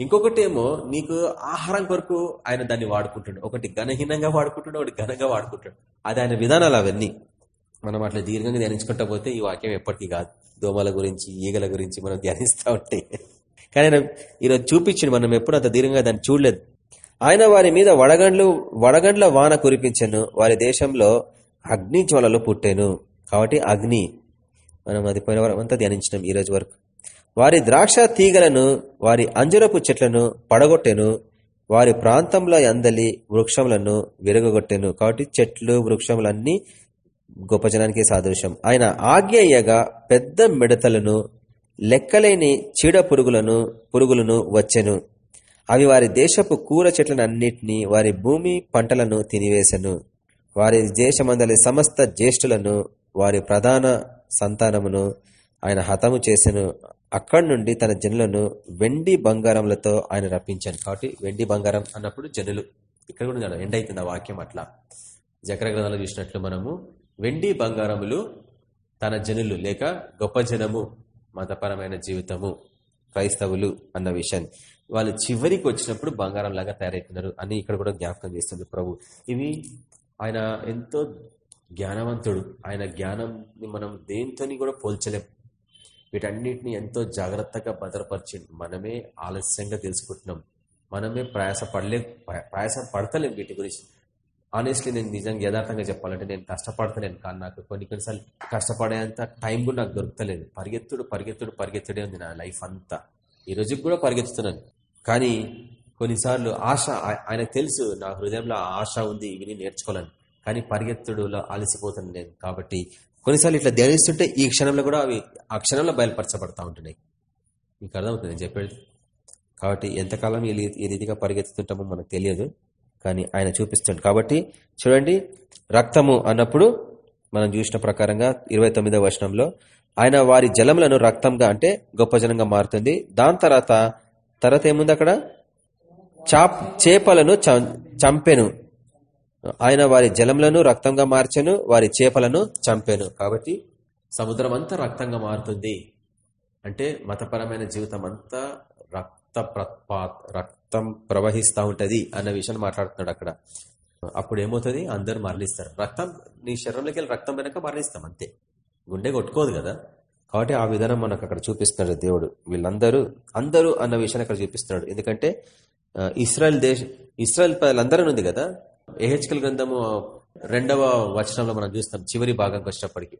ఇంకొకటేమో నీకు ఆహారం కొరకు ఆయన దాన్ని వాడుకుంటాడు ఒకటి ఘనహీనంగా వాడుకుంటాడు ఒకటి ఘనంగా వాడుకుంటాడు అది ఆయన విధానాలు అవన్నీ. మనం అట్లా దీర్ఘంగా ధ్యానించుకుంటా పోతే ఈ వాక్యం ఎప్పటికీ కాదు. దోమల గురించి ఈగల గురించి మనం ధ్యానిస్తూ ఉంటే. కానీ ఆయన ఈరోజు చూపించింది మనం ఎప్పుడు అంత దీర్ఘంగా దాన్ని చూడలేదు. ఆయన వారి మీద వడగండ్లు వడగండ్ల వాన కురిపించను. వారి దేశంలో అగ్ని జ్వాలలు పుట్టాను. కాబట్టి అగ్ని. మనం అది పోయిన వారం అంతా ధ్యానించినాం ఈ రోజు వరకు. వారి ద్రాక్ష తీగలను వారి అంజరపు చెట్లను పడగొట్టెను వారి ప్రాంతంలో అందలి వృక్షములను విరగొట్టెను కాబట్టి చెట్లు వృక్షములన్నీ గొప్ప జనానికి సాదృశ్యం. ఆయన ఆజ్ఞయ్యగా పెద్ద మిడతలను లెక్కలేని చీడ పురుగులను పురుగులను వచ్చెను. అవి వారి దేశపు కూర చెట్లను అన్నిటినీ వారి భూమి పంటలను తినివేశను వారి దేశమందలి సమస్త జ్యేష్ఠులను వారి ప్రధాన సంతానమును ఆయన హతము చేసెను. అక్కడి నుండి తన జనులను వెండి బంగారములతో ఆయన రప్పించాను. కాబట్టి వెండి బంగారం అన్నప్పుడు జనులు. ఇక్కడ కూడా ఎండ్ అవుతుంది ఆ వాక్యం అట్లా. జకర గ్రంథాలు చూసినట్లు మనము వెండి బంగారములు తన జనులు లేక గొప్ప జనము మతపరమైన జీవితము క్రైస్తవులు అన్న విషయాన్ని వాళ్ళు చివరికి వచ్చినప్పుడు బంగారం లాగా తయారవుతున్నారు అని ఇక్కడ కూడా జ్ఞాపకం చేస్తుంది ప్రభు. ఇవి ఆయన ఎంతో జ్ఞానవంతుడు. ఆయన జ్ఞానంని మనం దేంతోని కూడా పోల్చలేం. వీటన్నిటిని ఎంతో జాగ్రత్తగా భద్రపరిచి మనమే ఆలస్యంగా తెలుసుకుంటున్నాం. మనమే ప్రయాస పడలే ప్రయాస పడతలేం వీటి గురించి. ఆనెస్ట్లీ నేను నిజంగా యథార్థంగా చెప్పాలంటే నేను కష్టపడతలేను. కానీ నాకు కొన్ని కొన్నిసార్లు కష్టపడేంత టైం కూడా నాకు దొరుకుతలేదు. పరిగెత్తుడు పరిగెత్తుడు పరిగెత్తుడే ఉంది నా లైఫ్ అంతా. ఈ రోజుకి కూడా పరిగెత్తుతున్నాను. కానీ కొన్నిసార్లు ఆశ ఆయనకు తెలుసు నా హృదయంలో ఆశ ఉంది ఇవి నేర్చుకోవాలని కానీ పరిగెత్తుడులో అలసిపోతాను నేను. కాబట్టి కొన్నిసార్లు ఇట్లా ధ్యానిస్తుంటే ఈ క్షణంలో కూడా అవి ఆ క్షణంలో బయలుపరచబడతా ఉంటున్నాయి. మీకు అర్థమవుతుంది నేను చెప్పేది. కాబట్టి ఎంతకాలం ఈ రీతిగా పరిగెత్తుతుంటామో మనకు తెలియదు. కానీ ఆయన చూపిస్తుంది కాబట్టి చూడండి రక్తము అన్నప్పుడు మనం చూసిన ప్రకారంగా ఇరవై తొమ్మిదవ వచనంలో ఆయన వారి జలములను రక్తంగా అంటే గొప్ప జనంగా మారుతుంది. దాని తర్వాత తర్వాత ఏముంది అక్కడ? చాప్ చేపలను చంపెను. ఆయన వారి జలములను రక్తంగా మార్చెను వారి చేపలను చంపాను. కాబట్టి సముద్రం అంతా రక్తంగా మారుతుంది. అంటే మతపరమైన జీవితం అంతా రక్త రక్తం ప్రవహిస్తూ ఉంటుంది అన్న విషయాన్ని మాట్లాడుతున్నాడు అక్కడ. అప్పుడు ఏమవుతుంది అందరు మరణిస్తారు. రక్తం నీ శరీరంలోకి వెళ్ళి రక్తం వెనక మరణిస్తాం అంతే. గుండె కొట్టుకోదు కదా. కాబట్టి ఆ విధానం మనకు అక్కడ చూపిస్తున్నాడు దేవుడు. వీళ్ళందరూ అందరూ అన్న విషయాన్ని అక్కడ చూపిస్తున్నాడు. ఎందుకంటే ఇస్రాయల్ దేశ ఇస్రాయల్ ప్రజలందరూ ఉంది కదా. ఏహెచ్కల్ గ్రంథము రెండవ వచనంలో మనం చూస్తాం చివరి భాగంకి వచ్చినప్పటికీ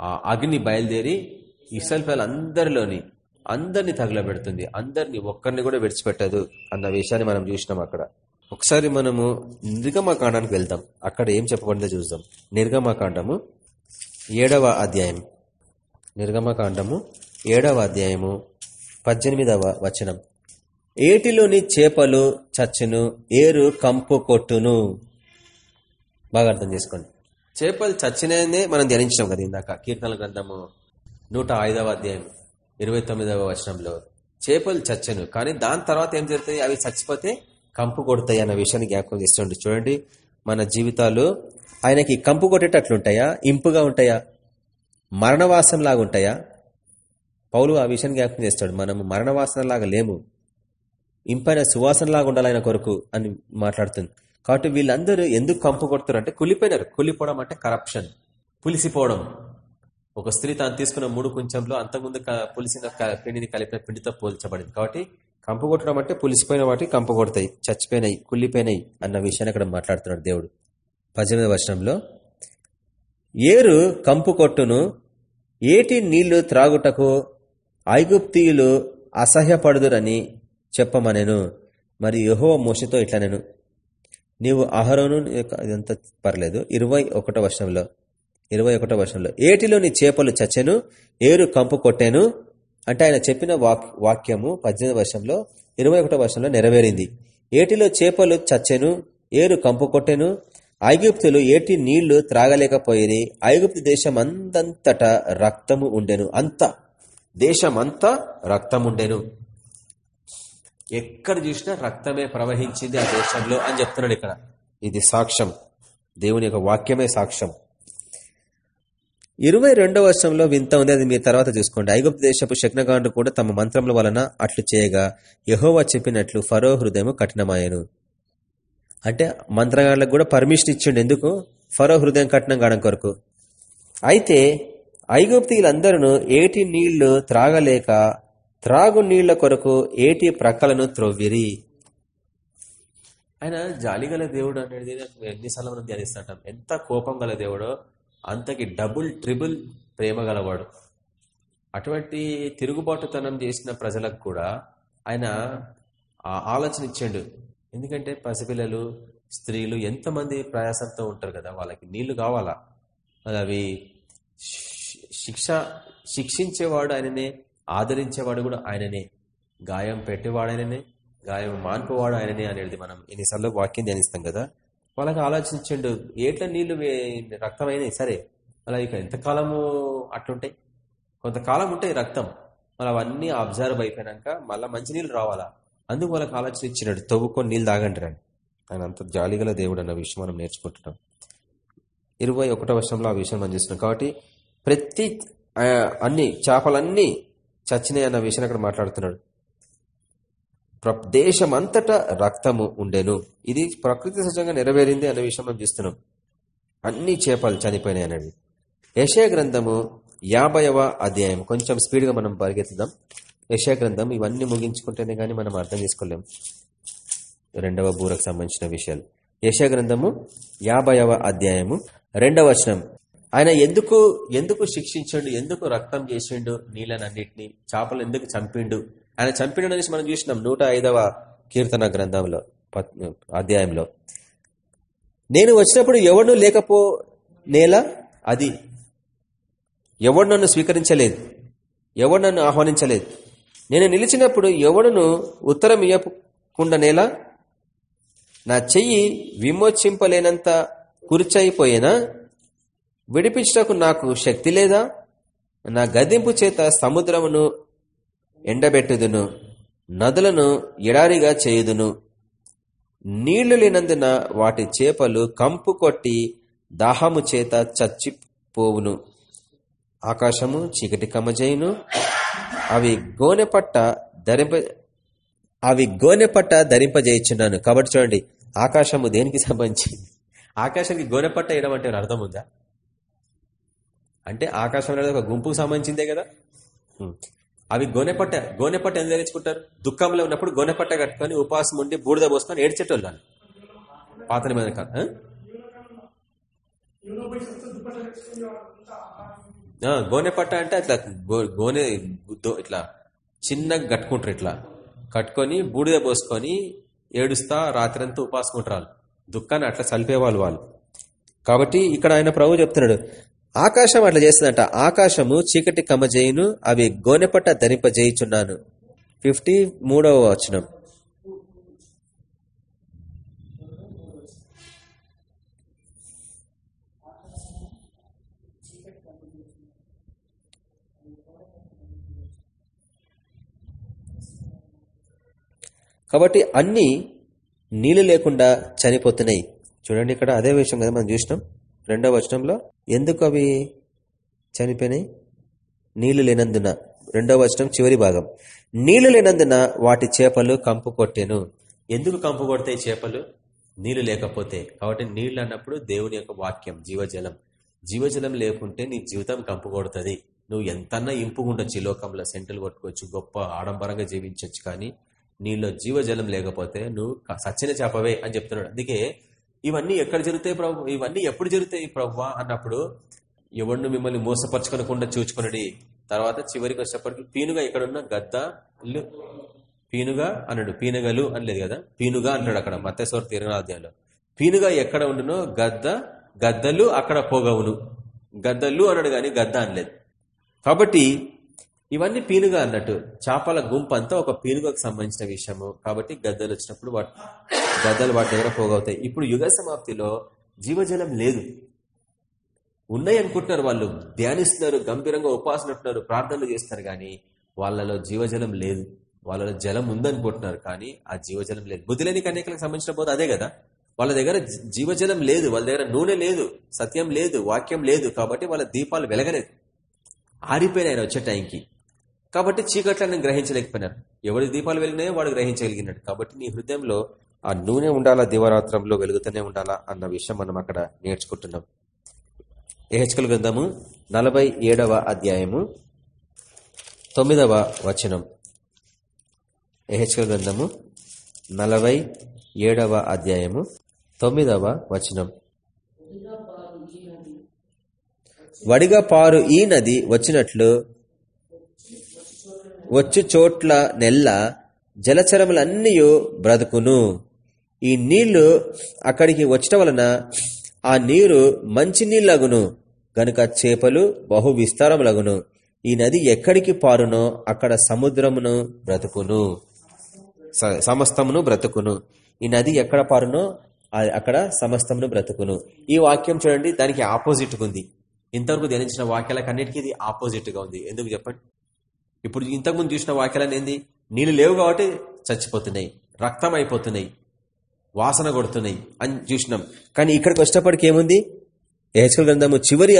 ఆ అగ్ని బయలుదేరి ఇసల్ఫల్ అందరిలోని అందరిని తగలబెడుతుంది. అందరిని ఒక్కరిని కూడా విడిచిపెట్టదు అన్న విషయాన్ని మనం చూసినాం అక్కడ. ఒకసారి మనము నిర్గమకాండానికి వెళ్దాం. అక్కడ ఏం చెప్పబడిందో చూద్దాం. నిర్గమకాండము ఏడవ అధ్యాయం. నిర్గమకాండము ఏడవ అధ్యాయము పద్దెనిమిదవ వచనం. ఏటిలోని చేపలు చచ్చును ఏరు కంపు కొట్టును. బాగా అర్థం చేసుకోండి. చేపలు చచ్చిననే మనం ధ్యానించాం కదా ఇందాక కీర్తనల గ్రంథము నూట ఐదవ అధ్యాయం ఇరవై తొమ్మిదవ వచనంలో. చేపలు చచ్చను కానీ దాని తర్వాత ఏం జరుగుతాయి? అవి చచ్చిపోతే కంపు కొడతాయి అన్న విషయాన్ని జ్ఞాపకం చేస్తుండే చూడండి. మన జీవితాలు ఆయనకి కంపు కొట్టేటట్లుంటాయా? ఇంపుగా ఉంటాయా? మరణవాసం లాగా ఉంటాయా పౌలు ఆ విషయాన్ని జ్ఞాపకం చేస్తాడు. మనము మరణవాసన లాగా లేము. ఇంపైన సువాసనలాగా ఉండాలైన ఉండాలి ఆయన కొరకు అని మాట్లాడుతుంది. కాబట్టి వీళ్ళందరూ ఎందుకు కంపు కొడుతున్నారు అంటే కులిపోయినారు. కులిపోవడం అంటే కరప్షన్ పులిసిపోవడం. ఒక స్త్రీ తాను తీసుకున్న మూడు కొంచెంలో అంతకుముందు పులిసిన పిండిని కలిపిన పిండితో పోల్చబడింది. కాబట్టి కంపు కొట్టడం అంటే పులిసిపోయిన వాటి కంపు కొడతాయి. చచ్చిపోయినాయి కుళ్ళిపోయినాయి అన్న విషయాన్ని అక్కడ మాట్లాడుతున్నాడు దేవుడు. పద్దెనిమిది వర్షంలో ఏరు కంపు కొట్టును ఏటి నీళ్ళు త్రాగుటకు ఐగుప్తీయులు అసహ్యపడుదురని చెప్పమనేను. మరి యహో మోసతో ఇట్లా నేను నీవు అహరోను ఇదంతా పర్లేదు. ఇరవై ఒకటో వర్షంలో ఇరవై ఒకటో వర్షంలో ఏటిలోని చేపలు చచ్చెను ఏరు కంపు కొట్టాను అంటే ఆయన చెప్పిన వాక్యము పద్దెనిమిది వర్షంలో ఇరవై ఒకటో వర్షంలో నెరవేరింది. ఏటిలో చేపలు చచ్చెను ఏరు కంపు కొట్టెను ఐగుప్తులు ఏటి నీళ్ళు త్రాగలేకపోయేది ఐగుప్తు దేశం అంతంతటా రక్తము ఉండెను. అంత దేశమంతా రక్తముండెను. ఎక్కడ చూసినా రక్తమే ప్రవహించింది ఆ దేశంలో అని చెప్తున్నాడు ఇక్కడ. ఇది సాక్ష్యం. దేవుని యొక్క వాక్యమే సాక్ష్యం. ఇరవై రెండవ వర్షంలో వింత ఉంది. అది మీ తర్వాత చూసుకోండి. ఐగుప్తు దేశపు శక్నగాండ్రు కూడా తమ మంత్రముల వలన అట్లు చేయగా యహోవా చెప్పినట్లు ఫరో హృదయం కఠినమాయను. అంటే మంత్రగాండ్లకు కూడా పర్మిషన్ ఇచ్చిండు. ఎందుకు? ఫరో హృదయం కఠినం కావడం కొరకు. అయితే ఐగుప్తీయులందరూ ఏటి నీళ్ళు త్రాగలేక త్రాగు నీళ్ళ కొరకు ఏటి ప్రక్కలను త్రొవ్విరి? ఆయన జాలిగల దేవుడు అనేది ఎన్నిసార్లు మనం ధ్యానిస్తుంటాం. ఎంత కోపం గల దేవుడో అంతకి డబుల్ ట్రిబుల్ ప్రేమ గలవాడు. అటువంటి తిరుగుబాటుతనం చేసిన ప్రజలకు కూడా ఆయన ఆలోచన ఇచ్చాడు. ఎందుకంటే పసిపిల్లలు స్త్రీలు ఎంతమంది ప్రయాసంతో ఉంటారు కదా వాళ్ళకి నీళ్ళు కావాలా? అవి శిక్ష శిక్షించేవాడు ఆయననే ఆదరించేవాడు కూడా ఆయననే. గాయం పెట్టేవాడు గాయం మాన్పువాడు ఆయననే అనేది మనం ఎన్నిసార్లు వాక్యం ధ్యానిస్తాం కదా. వాళ్ళకి ఆలోచించండు ఏట్ల నీళ్ళు రక్తమైనాయి సరే అలా ఇక ఎంతకాలము అట్లుంటాయి? కొంతకాలం ఉంటాయి రక్తం మళ్ళీ అవన్నీ అబ్జర్వ్ అయిపోయినాక మళ్ళీ మంచినీళ్ళు రావాలా? అందుకు వాళ్ళకి ఆలోచన ఇచ్చినాడు తవ్వుకొని నీళ్ళు తాగండి రండి. ఆయన అంత జాలిగల దేవుడు అన్న విషయం మనం నేర్చుకుంటున్నాం. ఇరవై ఒకటో వర్షంలో ఆ విషయం మనం చూస్తున్నాం. కాబట్టి ప్రతి అన్ని చేపలన్నీ చచ్చినాయి అన్న విషయం అక్కడ మాట్లాడుతున్నాడు. దేశమంతటా రక్తము ఉండెను. ఇది ప్రకృతి సహజంగా నెరవేరింది అనే విషయం మనం చూస్తున్నాం. అన్ని చేపలు చనిపోయినాయి అనేది యశయ గ్రంథము యాభైవ అధ్యాయం. కొంచెం స్పీడ్గా మనం పరిగెత్తుదాం. యశయ గ్రంథం ఇవన్నీ ముగించుకుంటేనే కానీ మనం అర్థం చేసుకోలేం. రెండవ బూరకు సంబంధించిన విషయాలు. యశ గ్రంథము యాభైవ అధ్యాయము రెండవ వచనం. ఆయన ఎందుకు ఎందుకు శిక్షించండు ఎందుకు రక్తం చేసిండు నీళ్ళనన్నింటినీ చేపలు ఎందుకు చంపిండు? ఆయన చంపిండు అనేసి మనం చూసినాం నూట ఐదవ కీర్తన గ్రంథంలో అధ్యాయంలో. నేను వచ్చినప్పుడు ఎవడు లేకపో నేల అది ఎవడు నన్ను స్వీకరించలేదు ఎవడు నన్ను ఆహ్వానించలేదు? నేను నిలిచినప్పుడు ఎవడును ఉత్తరం ఇయ్యకుండా నేల నా చెయ్యి విమోచింపలేనంత కుర్చయిపోయేనా విడిపించటకు నాకు శక్తి లేదా? నా గదింపు చేత సముద్రమును ఎండబెట్టుదును నదులను ఎడారిగా చేయుదును. నీళ్ళు లేనందున వాటి చేపలు కంపు కొట్టి దాహము చేత చచ్చిపోవును. ఆకాశము చీకటి కమజేయును అవి గోనె పట్ట ధరింప అవి గోనె పట్ట ధరింపజేయుచున్నాను. కాబట్టి చూడండి ఆకాశము దేనికి సంబంధించి ఆకాశానికి గోనె పట్ట వేయడం అంటే అర్థం ఉందా? అంటే ఆకాశం అనేది ఒక గుంపుకు సంబంధించిందే కదా? అవి గోనెపట్ట గోనెపట్ట ఎందుకు ధరించుకుంటారు దుఃఖంలో ఉన్నప్పుడు గోనెపట్ట కట్టుకొని ఉపాసం ఉండి బూడిద పోసుకొని ఏడ్చేటోళ్ళు పాతని మీద కాదు గోనెపట్ట అంటే అట్లా గోనె ఇట్లా చిన్నగా కట్టుకుంటారు ఇట్లా. కట్టుకొని బూడిద పోసుకొని ఏడుస్తా రాత్రంతా ఉపాసుకుంటారు దుఃఖాన్ని అట్లా చలిపేవాళ్ళు వాళ్ళు. కాబట్టి ఇక్కడ ఆయన ప్రభు చెప్తున్నాడు ఆకాశం అట్లా చేస్తుందంట. ఆకాశము చీకటి కమ్మజేయును అవి గోనెపట్ట ధరింపజేయుచున్నాను. ఫిఫ్టీ మూడవ వచనం. కాబట్టి అన్ని నీళ్ళు లేకుండా చనిపోతున్నాయి. చూడండి ఇక్కడ అదే విషయం కదా మనం చూసినాం. రెండవ వచనంలో ఎందుకు అవి చనిపోయినాయి నీళ్ళు లేనందున. రెండవ వచనం చివరి భాగం. నీళ్ళు లేనందున వాటి చేపలు కంపు కొట్టాను. ఎందుకు కంపు కొడతాయి చేపలు? నీళ్ళు లేకపోతే. కాబట్టి నీళ్ళు అన్నప్పుడు దేవుని యొక్క వాక్యం జీవజలం. జీవజలం లేకుంటే నీ జీవితం కంపు కొడుతుంది. నువ్వు ఎంతన్నా ఇంపుగా ఉండొచ్చు ఈ లోకంలో సెంటర్లు కొట్టుకోవచ్చు గొప్ప ఆడంబరంగా జీవించవచ్చు కానీ నీలో జీవజలం లేకపోతే నువ్వు సచ్చిన చేపవే అని చెప్తున్నాడు. అందుకే ఇవన్నీ ఎక్కడ జరుగుతాయి ప్రభు? ఇవన్నీ ఎప్పుడు జరుగుతాయి ప్రభు అన్నప్పుడు ఎవడు మిమ్మల్ని మోసపరచుకోనకుండా చూచుకున్నది తర్వాత చివరికి వచ్చేప్పటికి పీనుగా ఎక్కడున్న గద్దలు పీనుగా అన్నాడు. పీనుగలు అనలేదు కదా? పీనుగా అంటాడు అక్కడ మత్స్వర తీరణాధ్యాయంలో పీనుగా ఎక్కడ ఉండునో గద్ద గద్దలు అక్కడ పోగవును. గద్దలు అన్నాడు కానీ గద్ద అనలేదు. కాబట్టి ఇవన్నీ పీనుగా అన్నట్టు. చేపల గుంపు అంతా ఒక పీనుగకు సంబంధించిన విషయము. కాబట్టి గద్దలు వచ్చినప్పుడు వాటి గద్దలు వాటి దగ్గర పోగవుతాయి. ఇప్పుడు యుగ సమాప్తిలో జీవజలం లేదు. ఉన్నాయి అనుకుంటున్నారు వాళ్ళు. ధ్యానిస్తున్నారు గంభీరంగా ఉపాసనట్టున్నారు ప్రార్థనలు చేస్తున్నారు కానీ వాళ్ళలో జీవజలం లేదు. వాళ్ళలో జలం ఉందనుకుంటున్నారు కానీ ఆ జీవజలం లేదు. బుద్ధిలేని కన్యకలకు సంబంధించిన పోతే అదే కదా. వాళ్ళ దగ్గర జీవజలం లేదు. వాళ్ళ దగ్గర నూనె లేదు. సత్యం లేదు. వాక్యం లేదు. కాబట్టి వాళ్ళ దీపాలు వెలగలేదు. ఆరిపోయినాయి ఆయన వచ్చే టైంకి. కాబట్టి చీకట్లను గ్రహించలేకపోయినారు. ఎవరి దీపాలు వెలిగినాయో వాడు గ్రహించగలిగినాడు. కాబట్టి నీ హృదయంలో ఆ నూనె ఉండాలా దివరాత్రంలో వెలుగుతూనే ఉండాలా అన్న విషయం మనం అక్కడ నేర్చుకుంటున్నాం. ఏహెచ్కల్ గ్రంథము నలభై ఏడవ అధ్యాయము తొమ్మిదవ వచనం. ఏహెచ్కల్ గ్రంథము నలభై ఏడవ అధ్యాయము తొమ్మిదవ వచనం. వడిగా పారు ఈ నది వచ్చినట్లు వచ్చు చోట్ల నెల్ల జలచరములన్నీ బ్రతుకును. ఈ నీళ్ళు అక్కడికి వచ్చటం వలన ఆ నీరు మంచి నీళ్ళగును గనుక చేపలు బహు విస్తారములగును. ఈ నది ఎక్కడికి పారునో అక్కడ సముద్రమును బ్రతుకును. సమస్తమును బ్రతుకును. ఈ నది ఎక్కడ పారునో అక్కడ సమస్తమును బ్రతుకును. ఈ వాక్యం చూడండి దానికి ఆపోజిట్ ఉంది ఇంతవరకు ధ్యానించిన వాక్యాలకు అన్నిటికీ ఇది ఆపోజిట్గా ఉంది. ఎందుకు చెప్పండి? ఇప్పుడు ఇంతకుముందు చూసిన వాక్యాలను ఏంది? నీళ్ళు లేవు కాబట్టి చచ్చిపోతున్నాయి రక్తం అయిపోతున్నాయి వాసన కొడుతున్నాయి అని చూసినాం. కానీ ఇక్కడికి వచ్చేటప్పటికి ఏముంది? యహెచ్కల్ గ్రంథము చివరి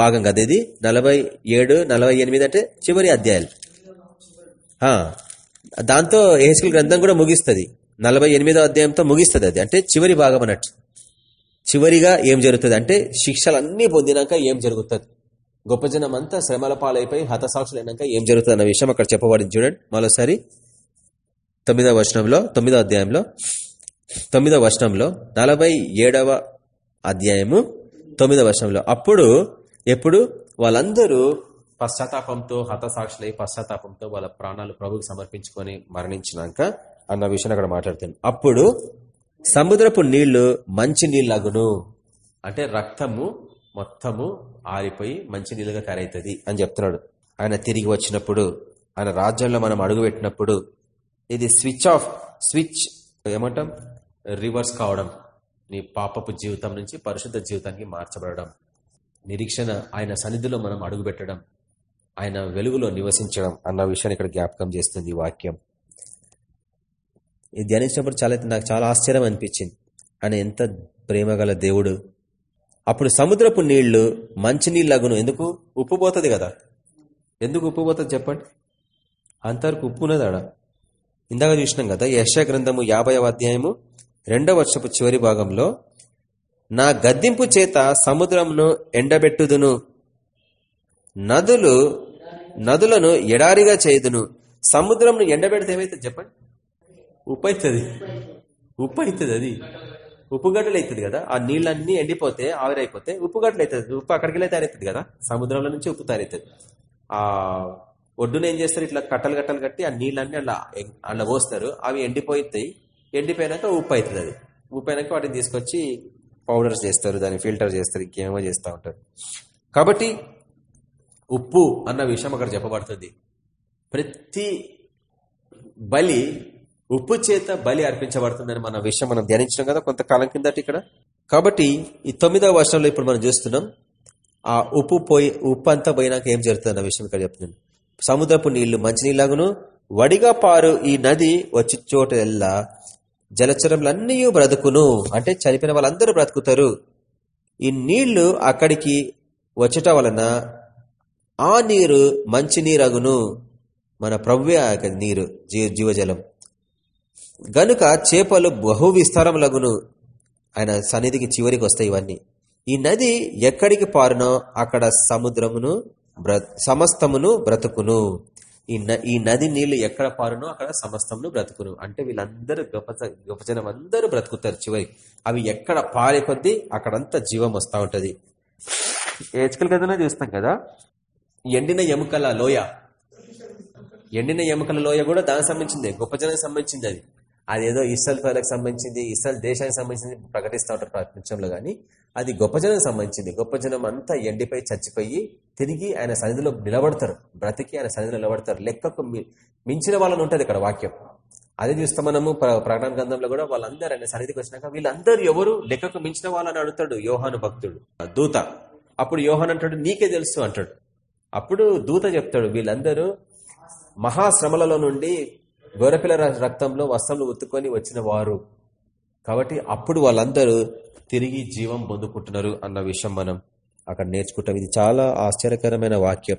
భాగం కదా ఇది? నలభై ఏడు నలభై ఎనిమిది అంటే చివరి అధ్యాయాలు దాంతో యహెచ్కల్ గ్రంథం కూడా ముగిస్తుంది. నలభై ఎనిమిదో అధ్యాయంతో ముగిస్తుంది అది. అంటే చివరి భాగం అన్నట్టు. చివరిగా ఏం జరుగుతుంది అంటే శిక్షలన్నీ పొందినాక ఏం జరుగుతుంది? గొప్ప జనం అంతా శ్రమల పాలైపోయి హతసాక్షులైనాక ఏం జరుగుతుంది అన్న విషయం అక్కడ చెప్పబడింది చూడండి. మరోసారి తొమ్మిదవ వచనంలో తొమ్మిదో అధ్యాయంలో తొమ్మిదవ వర్షంలో నలభై ఏడవ అధ్యాయము తొమ్మిదవ వర్షంలో అప్పుడు ఎప్పుడు? వాళ్ళందరూ పశ్చాత్తాపంతో హతసాక్షులై పశ్చాత్తాపంతో వాళ్ళ ప్రాణాలు ప్రభుకి సమర్పించుకొని మరణించినాక అన్న విషయం అక్కడ మాట్లాడుతుంది. అప్పుడు సముద్రపు నీళ్ళు మంచి నీళ్ళగును అంటే రక్తము మొత్తము ఆరిపోయి మంచి నీళ్ళుగా తయారవుతుంది అని చెప్తున్నాడు. ఆయన తిరిగి వచ్చినప్పుడు ఆయన రాజ్యంలో మనం అడుగుపెట్టినప్పుడు ఇది స్విచ్ ఆఫ్ స్విచ్ ఏమంటాం? రివర్స్ కావడం నీ పాపపు జీవితం నుంచి పరిశుద్ధ జీవితానికి మార్చబడడం నిరీక్షణ ఆయన సన్నిధిలో మనం అడుగుపెట్టడం ఆయన వెలుగులో నివసించడం అన్న విషయాన్ని ఇక్కడ జ్ఞాపకం చేస్తుంది వాక్యం. ఇది ధ్యానించినప్పుడు చాలా నాకు చాలా ఆశ్చర్యం అనిపించింది. ఆయన ఎంత ప్రేమగల దేవుడు అప్పుడు సముద్రపు నీళ్ళు మంచినీళ్ళగును ఎందుకు? ఉప్పు పోతుంది కదా. ఎందుకు ఉప్పు పోతుంది చెప్పండి? అంతవరకు ఉప్పు ఉన్నది ఆడ. ఇందాక చూసినాం కదా యశ గ్రంథము యాభై అధ్యాయము రెండవ వర్షపు చివరి భాగంలో నా గద్దింపు చేత సముద్రంను ఎండబెట్టుదును. నదులు నదులను ఎడారిగా చేయుదును. సముద్రంను ఎండబెడితే ఏమైతుంది చెప్పండి? ఉప్పు అవుతుంది ఉప్పు అవుతుంది అది. ఉప్పు గడ్డలు అవుతుంది కదా ఆ నీళ్ళన్నీ ఎండిపోతే ఆవిరైపోతే ఉప్పు గడ్డలు అవుతుంది ఉప్పు అక్కడికి వెళ్ళి తయారవుతుంది కదా సముద్రంలో నుంచి ఉప్పు తయారవుతుంది. ఆ ఒడ్డున ఏం చేస్తారు? ఇట్లా కట్టలు కట్టలు కట్టి ఆ నీళ్ళన్నీ అలా అలా పోస్తారు. అవి ఎండిపోతాయి ఎండిపోయినాక ఉప్పు అవుతుంది అది. ఉప్పు అయినాక వాటిని తీసుకొచ్చి పౌడర్స్ చేస్తారు దాన్ని ఫిల్టర్ చేస్తారు ఇంకేమో చేస్తూ ఉంటారు. కాబట్టి ఉప్పు అన్న విషయం అక్కడ చెప్పబడుతుంది. ప్రతి బలి ఉప్పు చేత బలి అర్పించబడుతుందని మన విషయం మనం ధ్యానించినాం కదా కొంతకాలం కిందట ఇక్కడ. కాబట్టి ఈ తొమ్మిదవ వర్షంలో ఇప్పుడు మనం చూస్తున్నాం ఆ ఉప్పు పోయి ఉప్పు అంతా పోయినాక ఏం జరుగుతుంది అన్న విషయం ఇక్కడ చెప్తున్నాను సముద్రపు నీళ్ళు మంచినీళ్ళగును వడిగా పారు ఈ నది వచ్చి చోట ఎల్లా జలచరములన్నీ బ్రతుకును. అంటే చనిపోయిన వాళ్ళందరూ బ్రతుకుతారు. ఈ నీళ్ళు అక్కడికి వచ్చట వలన ఆ నీరు మంచి నీరగును మన ప్రవ్య నీరు జీవజలం. గనుక చేపలు బహు విస్తారములగును ఆయన సన్నిధికి చివరికి వస్తాయి ఇవన్నీ. ఈ నది ఎక్కడికి పారునో అక్కడ సముద్రమును సమస్తమును బ్రతుకును. ఈ ఈ నది నీళ్ళు ఎక్కడ పారునో అక్కడ సమస్తమును బ్రతుకును. అంటే వీళ్ళందరూ గొప్ప గొప్పజనం అందరూ బ్రతుకుతారు చివరి. అవి ఎక్కడ పారే కొద్దీ అక్కడంతా జీవం వస్తూ ఉంటుంది. ఏచుకల కథనే చూస్తాం కదా ఎండిన ఎముకల లోయ. ఎండిన ఎముకల లోయ కూడా దానికి సంబంధించింది. గొప్ప జనానికి సంబంధించింది అది. అదేదో ఇస్రాయల్ ప్రజలకు సంబంధించింది ఇస్రాయల్ దేశానికి సంబంధించింది ప్రకటిస్తూ ఉంటారు ప్రపంచంలో కానీ అది గొప్ప జనానికి సంబంధించింది. గొప్ప జనం అంతా ఎండిపోయి చచ్చిపోయి తిరిగి ఆయన సన్నిధిలో నిలబడతారు. బ్రతికి ఆయన సన్నిధిలో నిలబడతారు. లెక్కకు మించిన వాళ్ళని ఉంటుంది ఇక్కడ వాక్యం. అదే చూస్తాం మనము ప్రకటన గ్రంథంలో కూడా వాళ్ళందరూ ఆయన సన్నిధికి వచ్చినాక వీళ్ళందరూ ఎవరు? లెక్కకు మించిన వాళ్ళని అడుగుతాడు యోహాను భక్తుడు. దూత. అప్పుడు యోహాన్ అంటాడు నీకే తెలుసు అంటాడు. అప్పుడు దూత చెప్తాడు వీళ్ళందరూ మహాశ్రమలలో నుండి గొర్రెపిల్ల రక్తంలో వస్త్రంలో ఉత్తుకొని వచ్చిన వారు. కాబట్టి అప్పుడు వాళ్ళందరూ తిరిగి జీవం పొందుకుంటున్నారు అన్న విషయం మనం అక్కడ నేర్చుకుంటాం. ఇది చాలా ఆశ్చర్యకరమైన వాక్యం.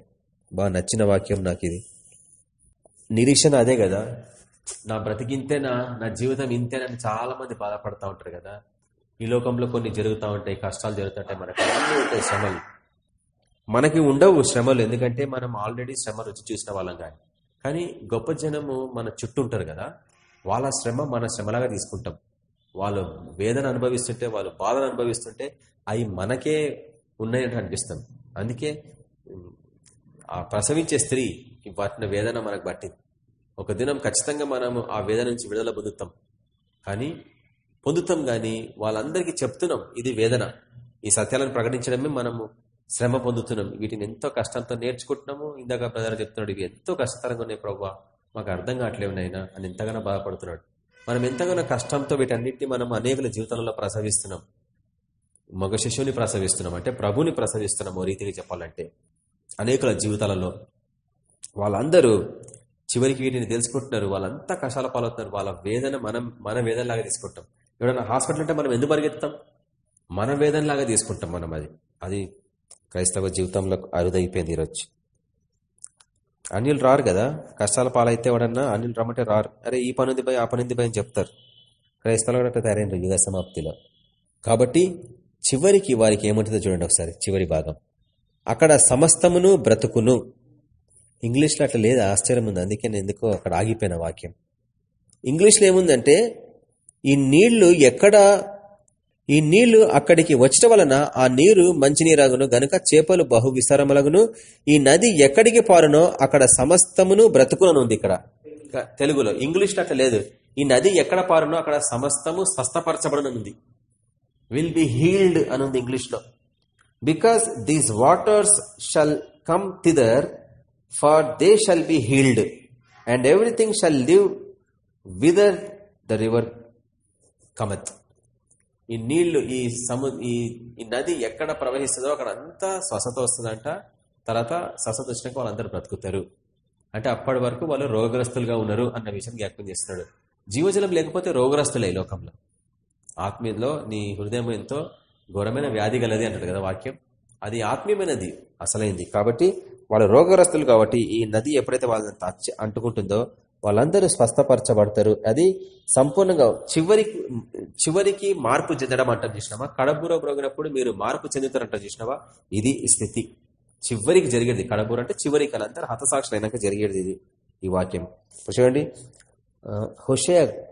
బాగా నచ్చిన వాక్యం నాకు ఇది. నిరీక్షణ అదే కదా. నా బ్రతికింతేనా నా జీవితం ఇంతేనని చాలా మంది బాధపడతా ఉంటారు కదా. ఈ లోకంలో కొన్ని జరుగుతూ ఉంటాయి కష్టాలు జరుగుతుంటాయి మనకు. అన్నీ ఉంటాయి శ్రమలు. మనకి ఉండవు శ్రమలు. ఎందుకంటే మనం ఆల్రెడీ శ్రమ రుచి చూసిన వాళ్ళం కానీ కానీ గొప్ప జనము మన చుట్టూ ఉంటారు కదా వాళ్ళ శ్రమ మన శ్రమలాగా తీసుకుంటాం. వాళ్ళు వేదన అనుభవిస్తుంటే వాళ్ళు బాధను అనుభవిస్తుంటే అవి మనకే ఉన్నాయంటే అనిపిస్తాం. అందుకే ఆ ప్రసవించే స్త్రీ పట్టిన వేదన మనకు పట్టింది. ఒక దినం ఖచ్చితంగా మనము ఆ వేదన నుంచి విడుదల పొందుతాం. కానీ పొందుతాం కానీ వాళ్ళందరికీ చెప్తున్నాం ఇది వేదన. ఈ సత్యాలను ప్రకటించడమే మనము శ్రమ పొందుతున్నాం. వీటిని ఎంతో కష్టంతో నేర్చుకుంటున్నాము ఇందాక ప్రజలు చెప్తున్నాడు ఇవి ఎంతో కష్టతరంగా ఉన్నాయి ప్రభావ మాకు అర్థం కావట్లేవు నాయన అని ఎంతగానో బాధపడుతున్నాడు. మనం ఎంతగానో కష్టంతో వీటన్నిటిని మనం అనేకల జీవితంలో ప్రసవిస్తున్నాం. మగ శిశువుని ప్రసవిస్తున్నాం. అంటే ప్రభుని ప్రసవిస్తున్నాం ఓ రీతిగా చెప్పాలంటే. అనేకుల జీవితాలలో వాళ్ళందరూ చివరికి వీటిని తెలుసుకుంటున్నారు. వాళ్ళంతా కష్టాల పాలవుతున్నారు. వాళ్ళ వేదన మనం మన వేదనలాగా తీసుకుంటాం. ఎవడన్నా హాస్పిటల్ అంటే మనం ఎందుకు పరిగెత్తాం మన వేదనలాగా తీసుకుంటాం మనం అది. అది క్రైస్తవ జీవితంలో అరుదైపోయింది ఈరోజు. అన్యులు రారు కదా? కష్టాల పాలైతే వాడన్నా అన్యులు రమ్మంటే రారు. అరే ఈ పనుంది భయ ఆ పనుంది పోయి అని చెప్తారు. క్రైస్తవులు కూడా తయారైన యుగ సమాప్తిలో. కాబట్టి చివరికి వారికి ఏముంటుందో చూడండి ఒకసారి చివరి భాగం. అక్కడ సమస్తమును బ్రతుకును. ఇంగ్లీష్లో అట్లా లేదు ఆశ్చర్యం ఉంది. అందుకే నేను ఎందుకో అక్కడ ఆగిపోయిన వాక్యం. ఇంగ్లీష్లో ఏముందంటే ఈ నీళ్ళు ఎక్కడ ఈ నీళ్ళు అక్కడికి వచ్చటం వలన ఆ నీరు మంచినీరాగును గనుక చేపలు బహు విస్తారములగును. ఈ నది ఎక్కడికి పారునో అక్కడ సమస్తమును బ్రతుకుననుంది ఇక్కడ. తెలుగులో. ఇంగ్లీష్ అట్లా లేదు. ఈ నది ఎక్కడ పారునో అక్కడ సమస్తము స్వస్థపరచబడనుంది. విల్ బి హీల్డ్ అనుంది ఇంగ్లీష్లో. Because these waters shall come thither for they shall be healed and everything shall live whither the river cometh ఈ నీళ్ళు ఈ సము ఈ నది ఎక్కడ ప్రవహిస్తుందో అక్కడ అంతా స్వస్థత వస్తుందంట. తర్వాత స్వస్థత వచ్చినాక వాళ్ళందరూ బ్రతుకుతారు. అంటే అప్పటి వరకు వాళ్ళు రోగగ్రస్తులుగా ఉన్నారు అన్న విషయం జ్ఞాపకం చేస్తున్నాడు. జీవజలం లేకపోతే రోగగ్రస్తులే ఈ లోకంలో. ఆత్మీయలో నీ హృదయం ఎంతో ఘోరమైన వ్యాధి గలది అంటాడు కదా వాక్యం. అది ఆత్మీయమైనది అసలైంది. కాబట్టి వాళ్ళు రోగగ్రస్తులు కాబట్టి ఈ నది ఎప్పుడైతే వాళ్ళని అంటుకుంటుందో వాళ్ళందరూ స్వస్థపరచబడతారు. అది సంపూర్ణంగా చివరికి చివరికి మార్పు చెందడం అంటాం చూసినావా? కడబూర ప్రోగినప్పుడు మీరు మార్పు చెందుతారంట చూసినావా? ఇది స్థితి. చివరికి జరిగేది కడబూర అంటే చివరికి వాళ్ళందరూ హతసాక్షులు అయినాక జరిగేది ఇది ఈ వాక్యం. చూడండి. హుషే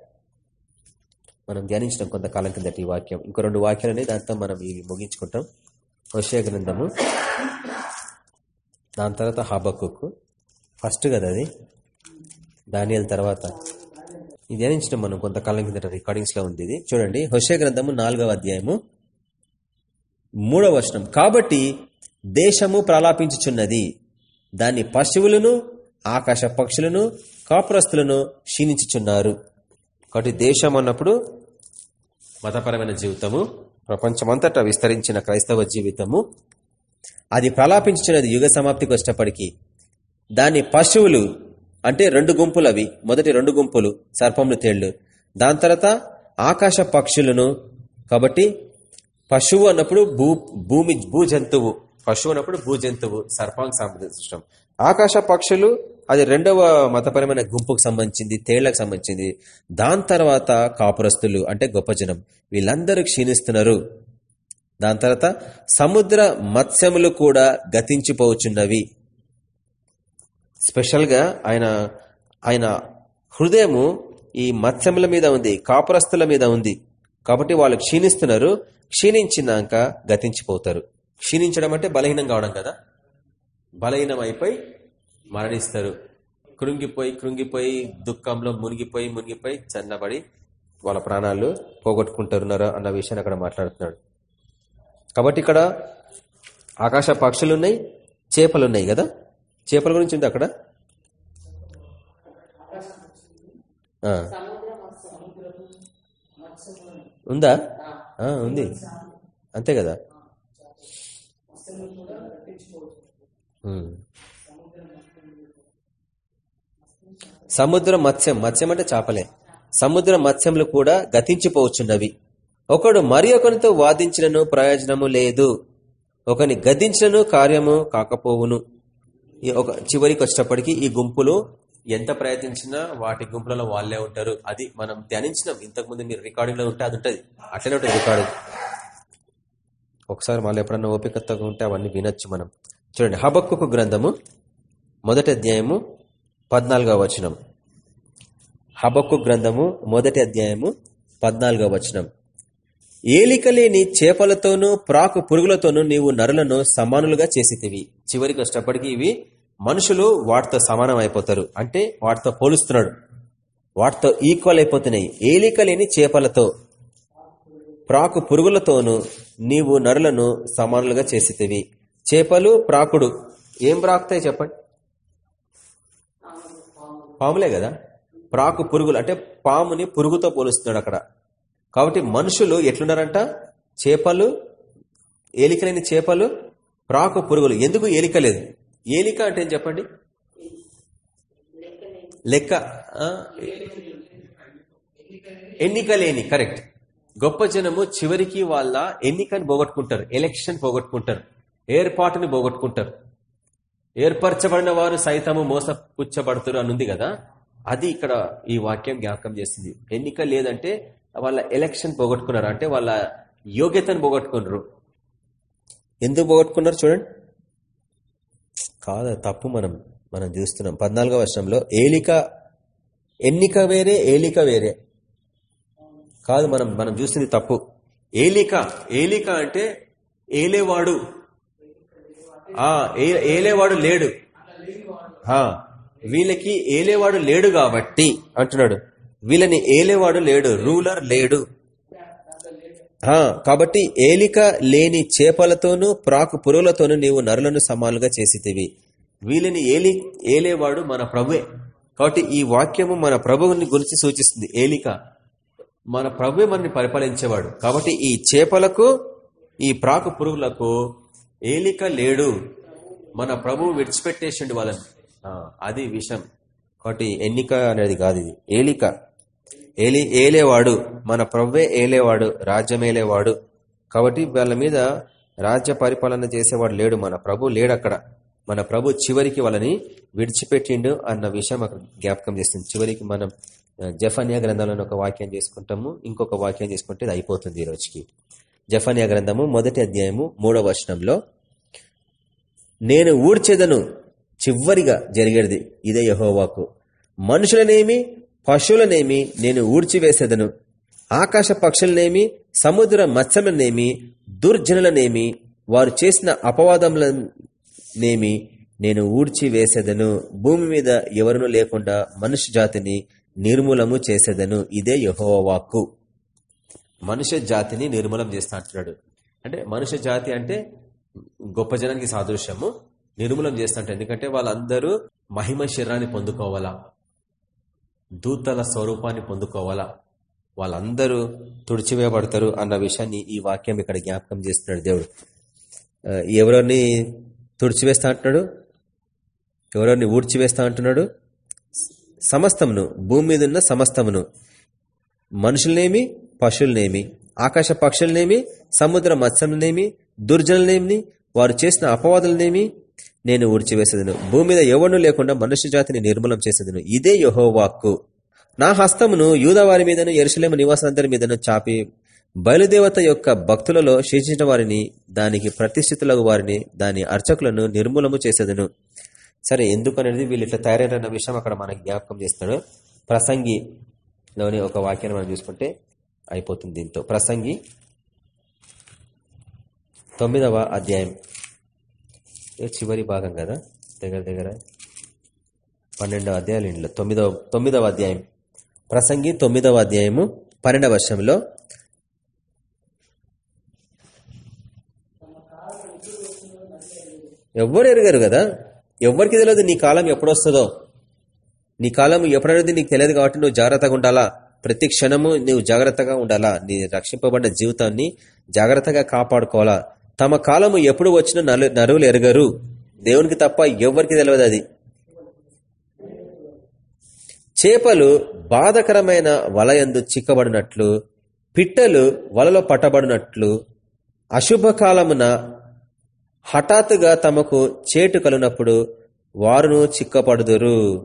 మనం ధ్యానించడం కొంతకాలం కిందట ఈ వాక్యం. ఇంకో రెండు వాక్యాలనే దాంతో మనం ఇవి ముగించుకుంటాం. హుషే గ్రంథము. దాని తర్వాత హబక్కు ఫస్ట్ కదా అది? దానియల్ తర్వాత. ఇది ధ్యానించడం మనం కొంతకాలం కిందట రికార్డింగ్స్లో ఉంది ఇది. చూడండి హుషే గ్రంథము నాలుగవ అధ్యాయము మూడవ వర్షం కాబట్టి దేశము ప్రలాపించుచున్నది. దాని పశువులను ఆకాశ పక్షులను కాపురస్తులను క్షీణించుచున్నారు. కాబట్టి దేశం అన్నప్పుడు మతపరమైన జీవితము ప్రపంచమంతటా విస్తరించిన క్రైస్తవ జీవితము. అది ప్రలాపించుచున్నది యుగ సమాప్తికి వచ్చేటప్పటికి. దాని పశువులు అంటే రెండు గుంపులు అవి. మొదటి రెండు గుంపులు సర్పములు తేళ్ళు. దాని తర్వాత ఆకాశ పక్షులను కాబట్టి పశువు అన్నప్పుడు భూ భూమి భూ జంతువు పశువు అన్నప్పుడు భూ జంతువు సర్పాంగ సంబంధించడం ఆకాశ పక్షులు అది రెండవ మతపరమైన గుంపుకు సంబంధించింది తేళ్ళకు సంబంధించింది. దాని తర్వాత కాపురస్తులు అంటే గొప్ప జనం. వీళ్ళందరూ క్షీణిస్తున్నారు. దాని తర్వాత సముద్ర మత్స్యములు కూడా గతించిపోవచ్చున్నవి స్పెషల్గా ఆయన ఆయన హృదయము ఈ మత్స్యముల మీద ఉంది కాపురస్తుల మీద ఉంది. కాబట్టి వాళ్ళు క్షీణిస్తున్నారు క్షీణించినాక గతించిపోతారు. క్షీణించడం అంటే బలహీనం కావడం కదా? బలహీనం అయిపోయి మరణిస్తారు. కృంగిపోయి కృంగిపోయి దుఃఖంలో మునిగిపోయి మునిగిపోయి చన్నబడి వాళ్ళ ప్రాణాలు పోగొట్టుకుంటున్నారు అన్న విషయాన్ని అక్కడ మాట్లాడుతున్నాడు. కాబట్టి ఇక్కడ ఆకాశ పక్షులు ఉన్నాయి చేపలు ఉన్నాయి కదా? చేపల గురించి ఉంది అక్కడ? ఉందా? ఉంది. అంతే కదా? సముద్ర మత్స్యం. మత్స్యం అంటే చేపలే. సముద్ర మత్స్యములు కూడా గతించిపోవచ్చున్నవి ఒకడు మరి ఒకరితో వాదించినను ప్రయోజనము లేదు. ఒకని గదించినను కార్యము కాకపోవును. ఈ ఒక చివరికి వచ్చేటప్పటికి ఈ గుంపులు ఎంత ప్రయత్నించినా వాటి గుంపులలో వాళ్ళే ఉంటారు. అది మనం ధ్యానించినాం. ఇంతకుముందు మీరు రికార్డింగ్లో ఉంటే అది ఉంటుంది. అట్లనే ఉంటుంది రికార్డింగ్ ఒకసారి మళ్ళీ ఎప్పుడన్నా ఓపికతగా ఉంటే అవన్నీ వినొచ్చు మనం. చూడండి హబక్కు గ్రంథము మొదటి అధ్యాయము పద్నాలుగవ వచనం. హబక్కు గ్రంథము మొదటి అధ్యాయము పద్నాలుగవ వచనం. ఏలికలేని చేపలతోనూ ప్రాకు పురుగులతోనూ నీవు నరులను సమానులుగా చేసితివి. చివరికి వచ్చినప్పటికీ ఇవి మనుషులు వాటితో సమానం అయిపోతారు అంటే వాటితో పోలుస్తున్నాడు. వాటితో ఈక్వల్ అయిపోతున్నాయి. ఏలిక లేని చేపలతో ప్రాకు పురుగులతోనూ నీవు నరులను సమానులుగా చేసితివి. చేపలు ప్రాకుడు. ఏం ప్రాకుతాయి చెప్పండి? పాములే కదా? ప్రాకు పురుగులు. అంటే పాముని పురుగుతో పోలుస్తున్నాడు అక్కడ. కాబట్టి మనుషులు ఎట్లున్నారంట? చేపలు ఏలికలేని చేపలు ప్రాకు పురుగులు. ఎందుకు ఏలిక లేదు? ఏలిక అంటే ఏం చెప్పండి? లెక్క. ఎన్నిక లేని కరెక్ట్. గొప్ప జనము చివరికి వాళ్ళ ఎన్నికని పోగొట్టుకుంటారు. ఎలక్షన్ పోగొట్టుకుంటారు. ఏర్పాటుని పోగొట్టుకుంటారు. ఏర్పరచబడిన వారు సైతము మోసపుచ్చబడుతారు అని ఉంది కదా? అది ఇక్కడ ఈ వాక్యం జ్ఞాపకం చేస్తుంది ఎన్నిక లేదంటే వాళ్ళ ఎలక్షన్ పోగొట్టుకున్నారు? అంటే వాళ్ళ యోగ్యతను పోగొట్టుకున్నారు. ఎందుకు పోగొట్టుకున్నారు చూడండి. కాదు తప్పు మనం మనం చూస్తున్నాం. పద్నాలుగో వర్షంలో ఏలిక ఎన్నిక వేరే ఏలిక వేరే. కాదు మనం మనం చూస్తుంది తప్పు. ఏలిక ఏలిక అంటే ఏలేవాడు. ఆ ఏ- ఏలేవాడు లేడు. వీళ్ళకి ఏలేవాడు లేడు కాబట్టి అంటున్నాడు. వీళ్ళని ఏలేవాడు లేడు రూలర్ లేడు. కాబట్టి ఏలిక లేని చేపలతోనూ ప్రాకు పురుగులతోనూ నీవు నరులను సమానులుగా చేసితివి. వీళ్ళని ఏలి ఏలేవాడు మన ప్రభువే. కాబట్టి ఈ వాక్యము మన ప్రభువుని గురించి సూచిస్తుంది. ఏలిక మన ప్రభువే మనని పరిపాలించేవాడు. కాబట్టి ఈ చేపలకు ఈ ప్రాకు పురుగులకు ఏలిక లేడు. మన ప్రభువు విడిచిపెట్టేసిండు వాళ్ళని. అది విషయం కాబట్టి ఎన్నిక అనేది కాదు ఇది. ఏలిక. ఏలి ఏలేవాడు మన ప్రవ్వే ఏలేవాడు రాజ్యమేలేవాడు. కాబట్టి వాళ్ళ మీద రాజ్య పరిపాలన చేసేవాడు లేడు మన ప్రభు లేడు అక్కడ మన ప్రభు చివరికి వాళ్ళని విడిచిపెట్టిండు అన్న విషయం అక్కడ జ్ఞాపకం చేస్తుంది. చివరికి మనం జఫనియా గ్రంథంలోని ఒక వాక్యం చేసుకుంటాము ఇంకొక వాక్యం చేసుకుంటే ఇది అయిపోతుంది ఈ రోజుకి. జఫన్యా గ్రంథము మొదటి అధ్యాయము మూడవ వచనంలో నేను ఊడ్చేదను చివరిగా జరిగేది ఇదే యహోవాకు. మనుషులనేమి పశువులనేమి నేను ఊడ్చివేసేదను. ఆకాశ పక్షులనేమి సముద్ర మత్స్యములనేమి దుర్జనులనేమి వారు చేసిన అపవాదములనేమి నేను ఊడ్చివేసేదను. భూమి మీద ఎవరును లేకుండా మనుష్య జాతిని నిర్మూలము చేసేదను. ఇదే యహోవాకు మనుష్య జాతిని నిర్మూలం చేస్తా అంటున్నాడు. అంటే మనుష్య జాతి అంటే గొప్ప జనానికి సాదృశ్యము. నిర్మూలం చేస్తుంటారు ఎందుకంటే వాళ్ళందరూ మహిమ శరీరాన్ని పొందుకోవాలా. దూతల స్వరూపాన్ని పొందుకోవాలా? వాళ్ళందరూ తుడిచివేయబడతారు అన్న విషయాన్ని ఈ వాక్యం ఇక్కడ జ్ఞాపకం చేస్తున్నాడు దేవుడు. ఎవరిని తుడిచివేస్తా అంటున్నాడు? ఎవరిని ఊడ్చివేస్తా అంటున్నాడు? సమస్తమును భూమి మీద ఉన్న సమస్తమును. మనుషులనేమి? పశువులనేమి. ఆకాశ పక్షులనేమి? సముద్ర మత్స్యములనేమి దుర్జనులనేమి? వారు చేసిన అపవాదులనేమి? నేను ఊడ్చివేసేదను. భూమి మీద ఎవడు లేకుండా మనుష్య జాతిని నిర్మూలం చేసేదను. ఇదే యహోవాక్కు నా హస్తమును యూదవారి మీదను ఎరుసలేము నివాసాంతరి మీదను చాపి బయలుదేవత యొక్క భక్తులలో శిక్షించిన వారిని దానికి ప్రతిష్ఠితులకు వారిని దాని అర్చకులను నిర్మూలము చేసేదను. సరే ఎందుకు అనేది వీళ్ళు ఇట్లా తయారైన విషయం అక్కడ మనకి జ్ఞాపకం చేస్తాడు. ప్రసంగిలోని ఒక వాక్యాన్ని మనం చూసుకుంటే అయిపోతుంది దీంతో. ప్రసంగి తొమ్మిదవ అధ్యాయం. చివరి భాగం కదా? దగ్గర దగ్గర పన్నెండవ అధ్యాయాలు ఇంట్లో తొమ్మిదవ తొమ్మిదవ అధ్యాయం. ప్రసంగి తొమ్మిదవ అధ్యాయము పన్నెండవ వర్షంలో. ఎవ్వరు ఎరగరు కదా? ఎవ్వరికి తెలియదు నీ కాలం ఎప్పుడొస్తుందో. నీ కాలం ఎప్పుడనేది నీకు తెలియదు కాబట్టి నువ్వు జాగ్రత్తగా ఉండాలా? ప్రతి క్షణము నువ్వు జాగ్రత్తగా ఉండాలా? నీ రక్షింపబడ్డ జీవితాన్ని జాగ్రత్తగా కాపాడుకోవాలా? తమ కాలము ఎప్పుడు వచ్చినా నలు నరువులు ఎరగరు. దేవునికి తప్ప ఎవరికి తెలియదు అది. చేపలు బాధకరమైన వలయందు చిక్కబడినట్లు పిట్టలు వలలో పట్టబడినట్లు అశుభకాలమున హఠాత్తుగా తమకు చేటు కలిగినప్పుడు వారును చిక్కపడుదురు.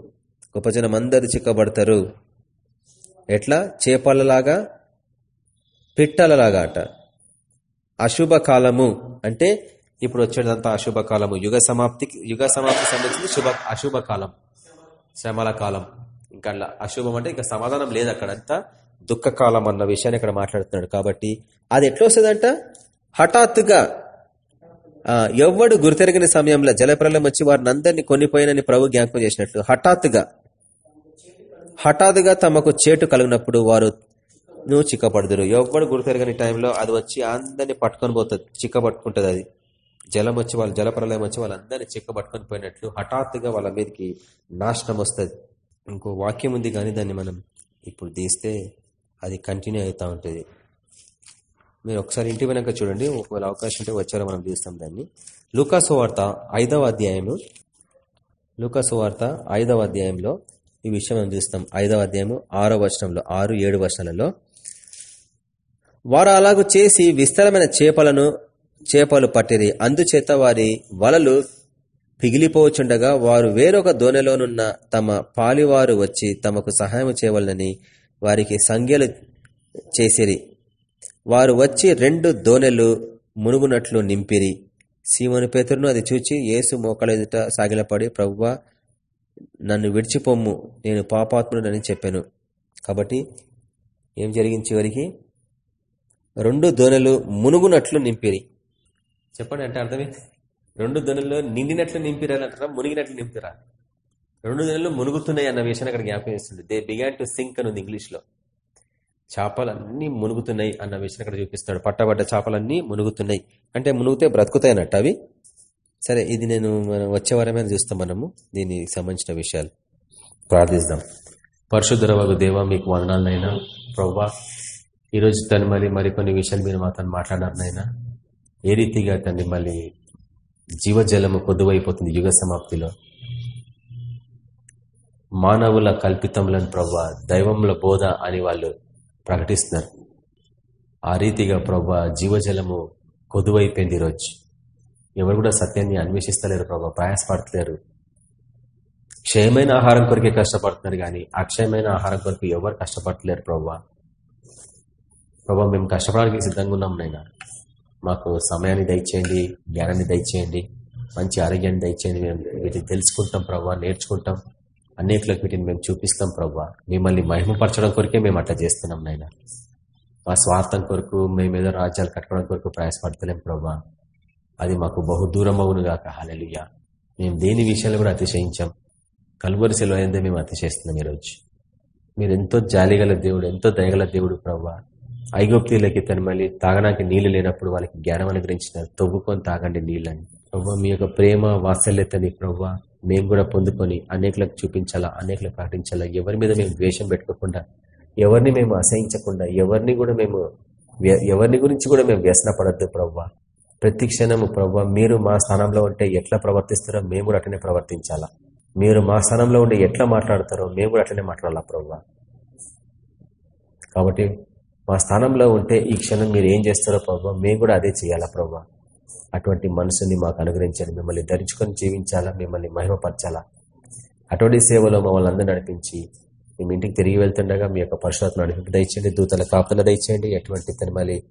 గొప్ప జనం అందరు చిక్కబడతారు. ఎట్లా? చేపలలాగా? పిట్టలలాగా అంట అశుభ కాలము అంటే ఇప్పుడు వచ్చేదంతా అశుభ కాలము యుగ సమాప్తికి యుగ సమాప్తికి సంబంధించింది శుభ అశుభ కాలం శ్రమల కాలం. ఇంకా అశుభం అంటే ఇంకా సమాధానం లేదు అక్కడంతా దుఃఖకాలం అన్న విషయాన్ని ఇక్కడ మాట్లాడుతున్నాడు. కాబట్టి అది ఎట్లా వస్తుందంట? హఠాత్తుగా ఎవ్వడు గుర్తెరగని సమయంలో జలప్రలయం వచ్చి వారిని అందరినీ కొనిపోయినని ప్రభు జ్ఞాపకం చేసినట్లు. హఠాత్తుగా హఠాత్తుగా తమకు చేటు కలిగినప్పుడు వారు నువ్వు చిక్కపడదురు. ఎవ్వడు గుర్తెరగని టైంలో అది వచ్చి అందరినీ పట్టుకొని పోతుంది. చిక్క పట్టుకుంటుంది అది. జలం వచ్చి వాళ్ళు జలప్రలయం వచ్చి వాళ్ళందరినీ చిక్క పట్టుకొని పోయినట్లు హఠాత్తుగా వాళ్ళ మీదకి నాశనం వస్తుంది. ఇంకో వాక్యం ఉంది కానీ దాన్ని మనం ఇప్పుడు తీస్తే అది కంటిన్యూ అవుతూ ఉంటుంది. మీరు ఒకసారి ఇంటి వెనక చూడండి. ఒకవేళ అవకాశం ఉంటే వచ్చారో మనం తీస్తాం దాన్ని. లూకాసువార్త ఐదవ అధ్యాయము. లూకాసువార్త ఐదవ అధ్యాయంలో ఈ విషయం మనం చూస్తాం. ఐదవ అధ్యాయము ఆరో వచనంలో ఆరు ఏడు వర్షాలలో వారు అలాగూ చేసి విస్తారమైన చేపలను చేపలు పట్టిరి. అందుచేత వారి వలలు పిగిలిపోవచ్చుండగా వారు వేరొక దోణెలోనున్న తమ పాలివారు వచ్చి తమకు సహాయం చేయవలనని వారికి సంఖ్యలు చేసిరి. వారు వచ్చి రెండు దోణెలు మునుగునట్లు నింపిరి. సీమను పేతురును అది చూచి యేసు మోకలెదుట సాగిలపడి ప్రభువా నన్ను విడిచిపోమ్ము. నేను పాపాత్ముడని చెప్పాను. కాబట్టి ఏం జరిగింది చివరికి? రెండు దొనలు మునుగునట్లు నింపిరి. చెప్పండి అంటే అర్థమే? రెండు దొనల్లో నిండినట్లు నింపిరారంటారా మునిగినట్లు నింపిరా? రెండు దొనలు మునుగుతున్నాయి అన్న విషయాన్ని అక్కడ జ్ఞాపకం చేస్తుంది. దే బిగాన్ టు సింక్ అని ఉంది ఇంగ్లీష్లో చేపలన్నీ మునుగుతున్నాయి అన్న విషయం అక్కడ చూపిస్తున్నాడు పట్టబడ్డ చేపలన్నీ మునుగుతున్నాయి. అంటే మునుగుతే బ్రతుకుతాయి అన్నట్టు అవి? సరే ఇది నేను మనం వచ్చే వారమే చూస్తాం మనము. దీనికి సంబంధించిన విషయాలు. ప్రార్థిస్తాం పరశుధరవగు దేవ మీకు వదనాలనైనా. ప్రవ్వా ఈరోజు తను మళ్ళీ మరికొన్ని విషయాలు మీరు మాతో నాయన. ఏ రీతిగా తన్ని మళ్ళీ జీవజలము కొద్దువైపోతుంది యుగ సమాప్తిలో? మానవుల కల్పితములను ప్రవ్వ దైవముల బోధ అని వాళ్ళు ప్రకటిస్తున్నారు. ఆ రీతిగా ప్రవ్వ జీవజలము కొద్దువైపోయింది ఈరోజు ఎవరు కూడా సత్యాన్ని అన్వేషిస్తలేరు ప్రభా ప్రయాసపడతలేరు. క్షయమైన ఆహారం కొరకే కష్టపడుతున్నారు కానీ అక్షయమైన ఆహారం కొరకు ఎవరు కష్టపడలేరు ప్రభా ప్రభావ మేము కష్టపడడానికి సిద్ధంగా ఉన్నాం నైనా మాకు సమయాన్ని దయచేయండి జ్ఞానాన్ని దయచేయండి మంచి ఆరోగ్యాన్ని దయచేయండి. మేము వీటిని తెలుసుకుంటాం ప్రభావ నేర్చుకుంటాం. అనేకులకు వీటిని మేము చూపిస్తాం ప్రభావ మిమ్మల్ని మహిమపరచడం కొరకే మేము అట్లా చేస్తున్నాం నాయన. మా స్వార్థం కొరకు మేమేదో రాజ్యాలు కట్టుకోవడం కొరకు ప్రయాసపడతలేం ప్రభా. అది మాకు బహు దూరం అవునుగాక హాలలుయ్య మేము దేని విషయాలు కూడా అతిశయించాం. కలువరి సెలవు అయిందే మేము అతిశయిస్తున్నాం ఈరోజు. మీరు ఎంతో జాలిగల దేవుడు ఎంతో దయగల దేవుడు ప్రభా. ఐగోప్తిలకి తను మళ్ళీ తాగడానికి నీళ్ళు లేనప్పుడు వాళ్ళకి జ్ఞానం అనుగ్రహించినారు. తవ్వుకొని తాగండి నీళ్ళని. ప్రభావ మీ యొక్క ప్రేమ వాత్సల్యతని ప్రభావ మేము కూడా పొందుకొని అనేకులకు చూపించాలా అనేకులకు ప్రకటించాలా? ఎవరి మీద మేము ద్వేషం పెట్టుకోకుండా ఎవరిని మేము అసహించకుండా ఎవరిని కూడా మేము ఎవరిని గురించి కూడా మేము వ్యసన పడద్దు ప్రవ్వా ప్రతి క్షణము ప్రవ్వా మీరు మా స్థానంలో ఉంటే ఎట్లా ప్రవర్తిస్తారో మేము కూడా అట్లనే ప్రవర్తించాలా. మీరు మా స్థానంలో ఉండి ఎట్లా మాట్లాడతారో మేము కూడా అట్లనే మాట్లాడాలా ప్రవ్వా కాబట్టి మా స్థానంలో ఉంటే ఈ క్షణం మీరు ఏం చేస్తారో ప్రభావ మేము కూడా అదే చేయాలా ప్రభావ అటువంటి మనసుని మాకు అనుగ్రహించండి. మిమ్మల్ని ధరించుకొని జీవించాలా? మిమ్మల్ని మహిమపరచాలా? అటువంటి సేవలో మమ్మల్ని అందరూ నడిపించి మేము ఇంటికి తిరిగి వెళ్తుండగా మీ యొక్క పరిశోధన నడిపింపు దయచేయండి. దూతల కాపుల దయచేయండి. ఎటువంటి మళ్ళీ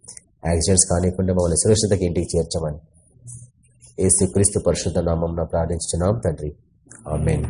యాక్సిడెంట్స్ కానివ్వకుండా మమ్మల్ని సురక్షితకి ఇంటికి చేర్చమని. ఏసు క్రీస్తు పరిశుద్ధ నామం ప్రార్థించున్నాం తండ్రి. ఆమెన్.